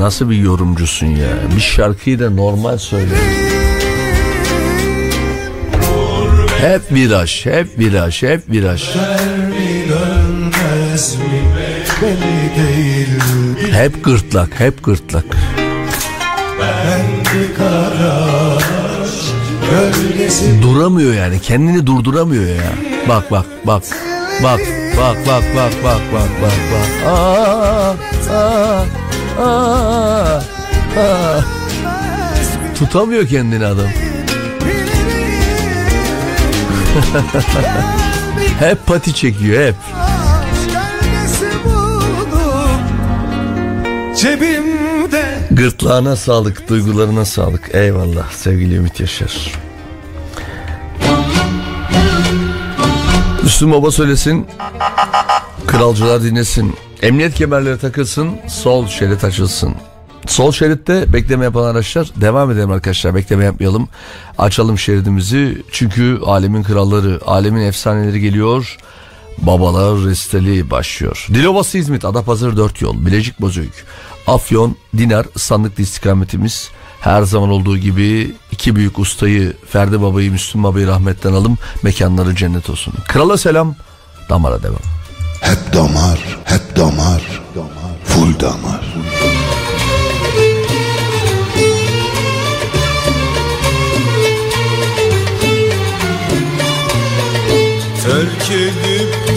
nasıl bir yorumcusun ya? Bir şarkıyı da normal söyle. Hep viraj, hep viraj, hep viraj. Hep gırtlak, hep gırtlak. Duramıyor yani, kendini durduramıyor ya. Bak bak bak. Bak bak bak bak bak bak bak bak. Aa, aa, Tutamıyor kendini adam. [laughs] hep pati çekiyor hep. Cebimde Gırtlağına sağlık, duygularına sağlık. Eyvallah sevgili Ümit Yaşar. Müslüm Baba söylesin. Kralcılar dinlesin. Emniyet kemerleri takılsın. Sol şerit açılsın. Sol şeritte bekleme yapan araçlar devam edelim arkadaşlar bekleme yapmayalım. Açalım şeridimizi çünkü alemin kralları, alemin efsaneleri geliyor. Babalar resteli başlıyor. Dilovası İzmit, Adapazarı 4 yol, Bilecik Bozüyük, Afyon, Dinar, Sandıklı istikametimiz. Her zaman olduğu gibi iki büyük ustayı Ferdi Baba'yı Müslüm Baba'yı rahmetten alım mekanları cennet olsun. Krala selam damara devam. Hep damar, hep damar, full damar. Terk edip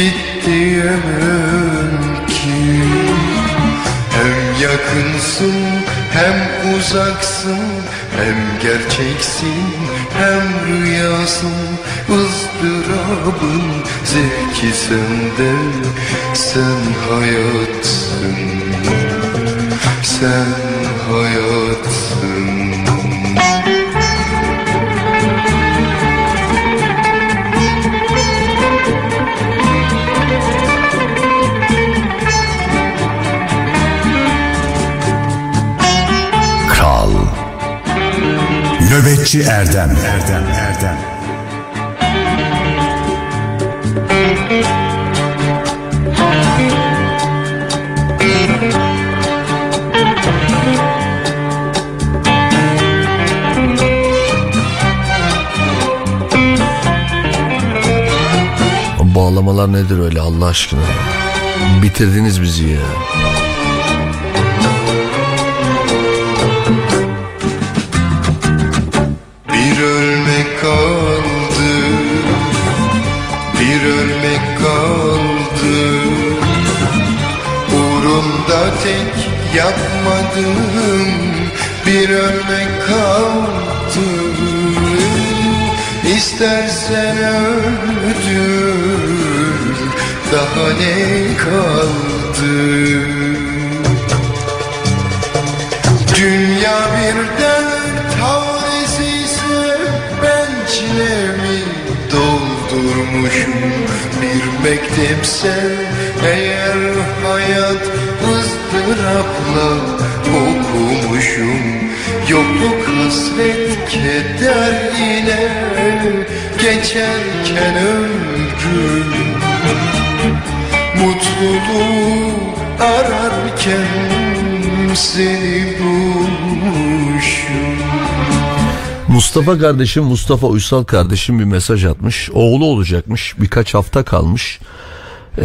Git diyemem ki. Hem yakınsın hem uzaksın Hem gerçeksin hem rüyasın ızdırabın zevki sende. Sen hayatsın Sen hayatsın Nöbetçi Erdem Erdem Erdem O bağlamalar nedir öyle Allah aşkına? Bitirdiniz bizi ya. Yapmadım Bir ölmek kaldı. İstersen öldür Daha ne kaldı? Dünya bir dert havresi ise ben çilemi doldurmuşum. Bir mektepse eğer hayat ızdırapla okumuşum Yokluk hasret keder ile geçerken ömrüm Mutluluğu ararken seni bulmuşum Mustafa kardeşim Mustafa Uysal kardeşim bir mesaj atmış. Oğlu olacakmış birkaç hafta kalmış. Ee,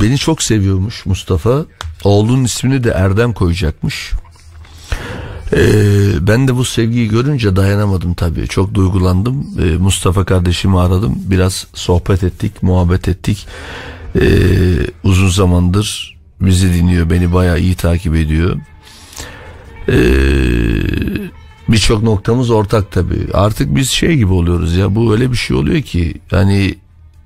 beni çok seviyormuş Mustafa. Oğlunun ismini de Erdem koyacakmış. Ee, ben de bu sevgiyi görünce dayanamadım tabii. Çok duygulandım. Ee, Mustafa kardeşimi aradım. Biraz sohbet ettik, muhabbet ettik. Ee, uzun zamandır bizi dinliyor. Beni bayağı iyi takip ediyor. Ee, birçok noktamız ortak tabii. Artık biz şey gibi oluyoruz ya. Bu öyle bir şey oluyor ki yani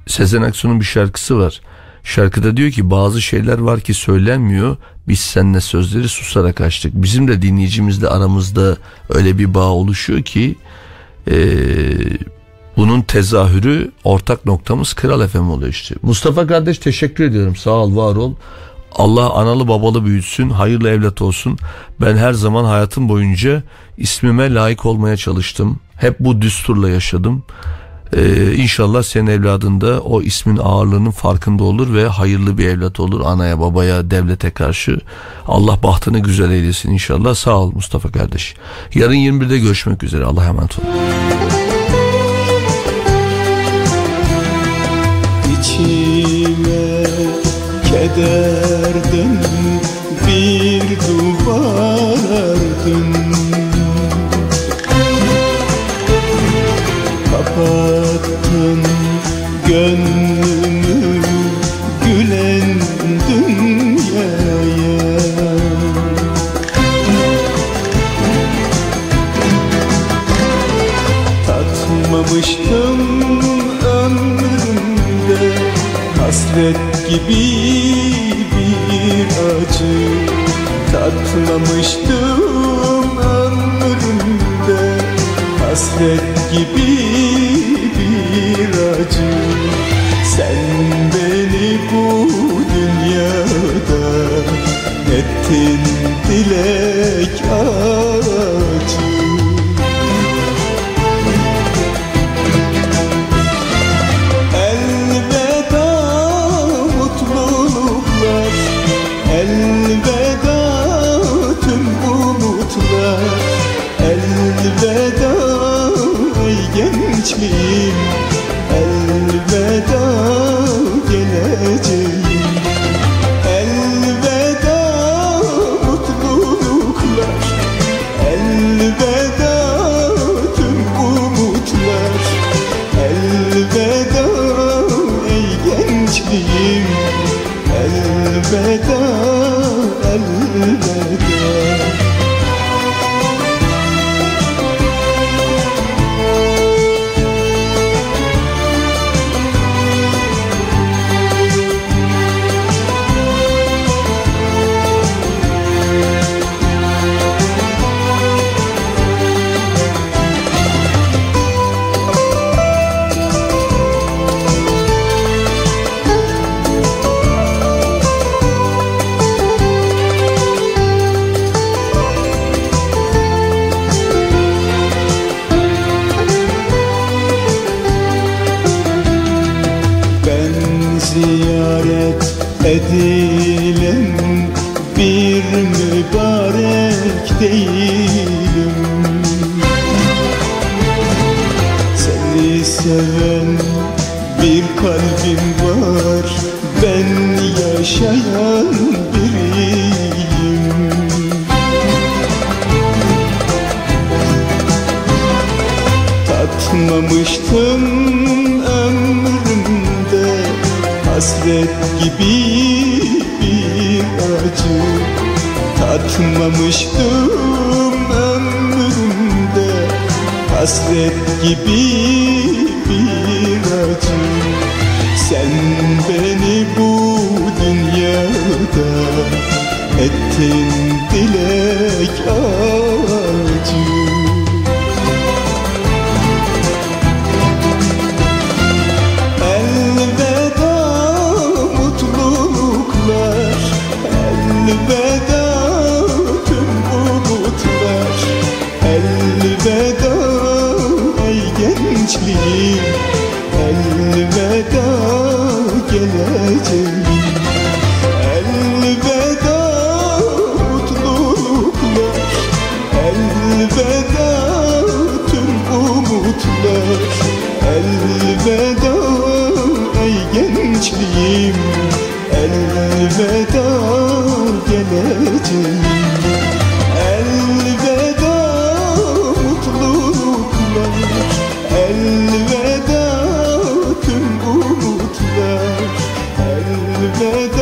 Sezen Aksu'nun bir şarkısı var. Şarkıda diyor ki bazı şeyler var ki söylenmiyor. Biz seninle sözleri susarak açtık. Bizim de dinleyicimizle aramızda öyle bir bağ oluşuyor ki eee, bunun tezahürü ortak noktamız Kral FM oluyor işte. Mustafa kardeş teşekkür ediyorum. Sağ ol, var ol. Allah analı babalı büyütsün, hayırlı evlat olsun. Ben her zaman hayatım boyunca ismime layık olmaya çalıştım. Hep bu düsturla yaşadım. Ee, inşallah senin evladın da o ismin ağırlığının farkında olur ve hayırlı bir evlat olur anaya babaya devlete karşı. Allah bahtını güzel eylesin inşallah. Sağ ol Mustafa kardeş. Yarın 21'de görüşmek üzere. Allah'a emanet olun. İçime kederden bir duvar ördün Kapattın gönlümü Elveda Duvardaki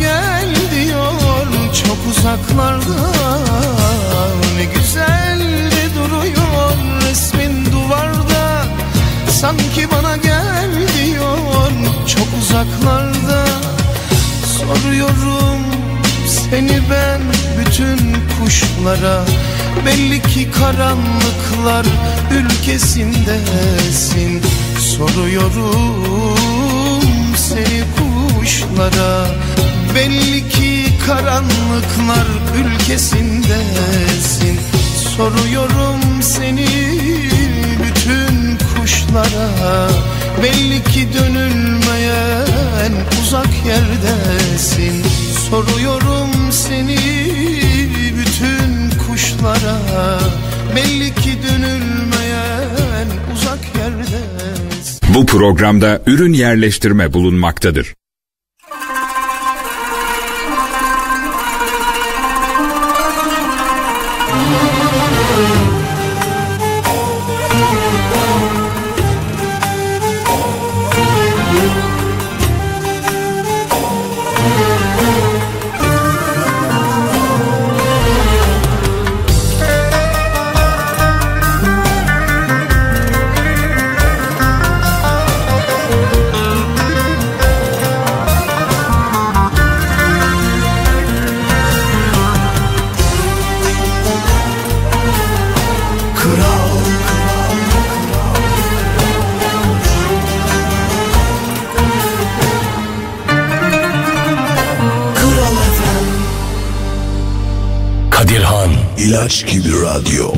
gel diyor çok uzaklarda. Ne güzel de duruyor resmin duvarda. Sanki bana gel diyor çok uzaklarda. Soruyorum seni ben bütün kuşlara. Belli ki karanlıklar ülkesindesin. Soruyorum seni kuşlara Belli ki karanlıklar ülkesindesin. Soruyorum seni bütün kuşlara. Belli ki dönülmeyen uzak yerdesin. Soruyorum seni bütün kuşlara. Belli ki dönülmeyen uzak yerdesin. Bu programda ürün yerleştirme bulunmaktadır. İlaç gibi radyo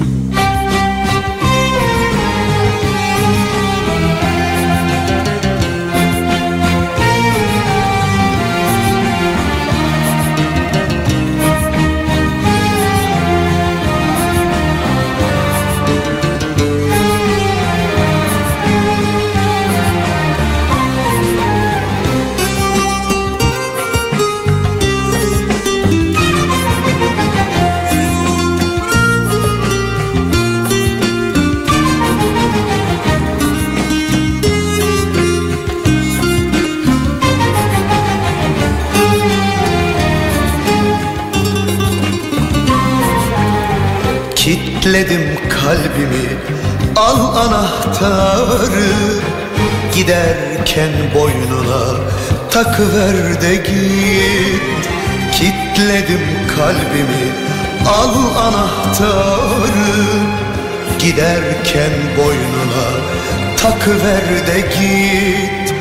Kitledim kalbimi al anahtarı. Giderken boynuna takıver de git. Kitledim kalbimi al anahtarı. Giderken boynuna takıver de git.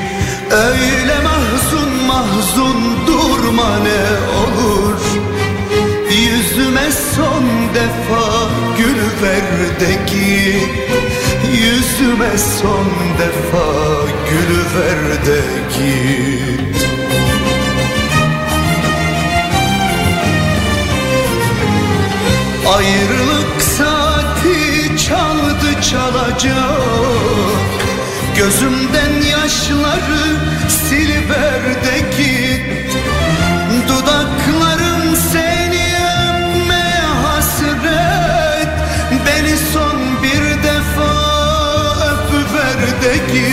Öyle mahzun mahzun durma ne olur gül ver de git Yüzüme son defa gül ver de git Ayrılık saati çaldı çalacak. Gözümden yaşları siliver hasret Beni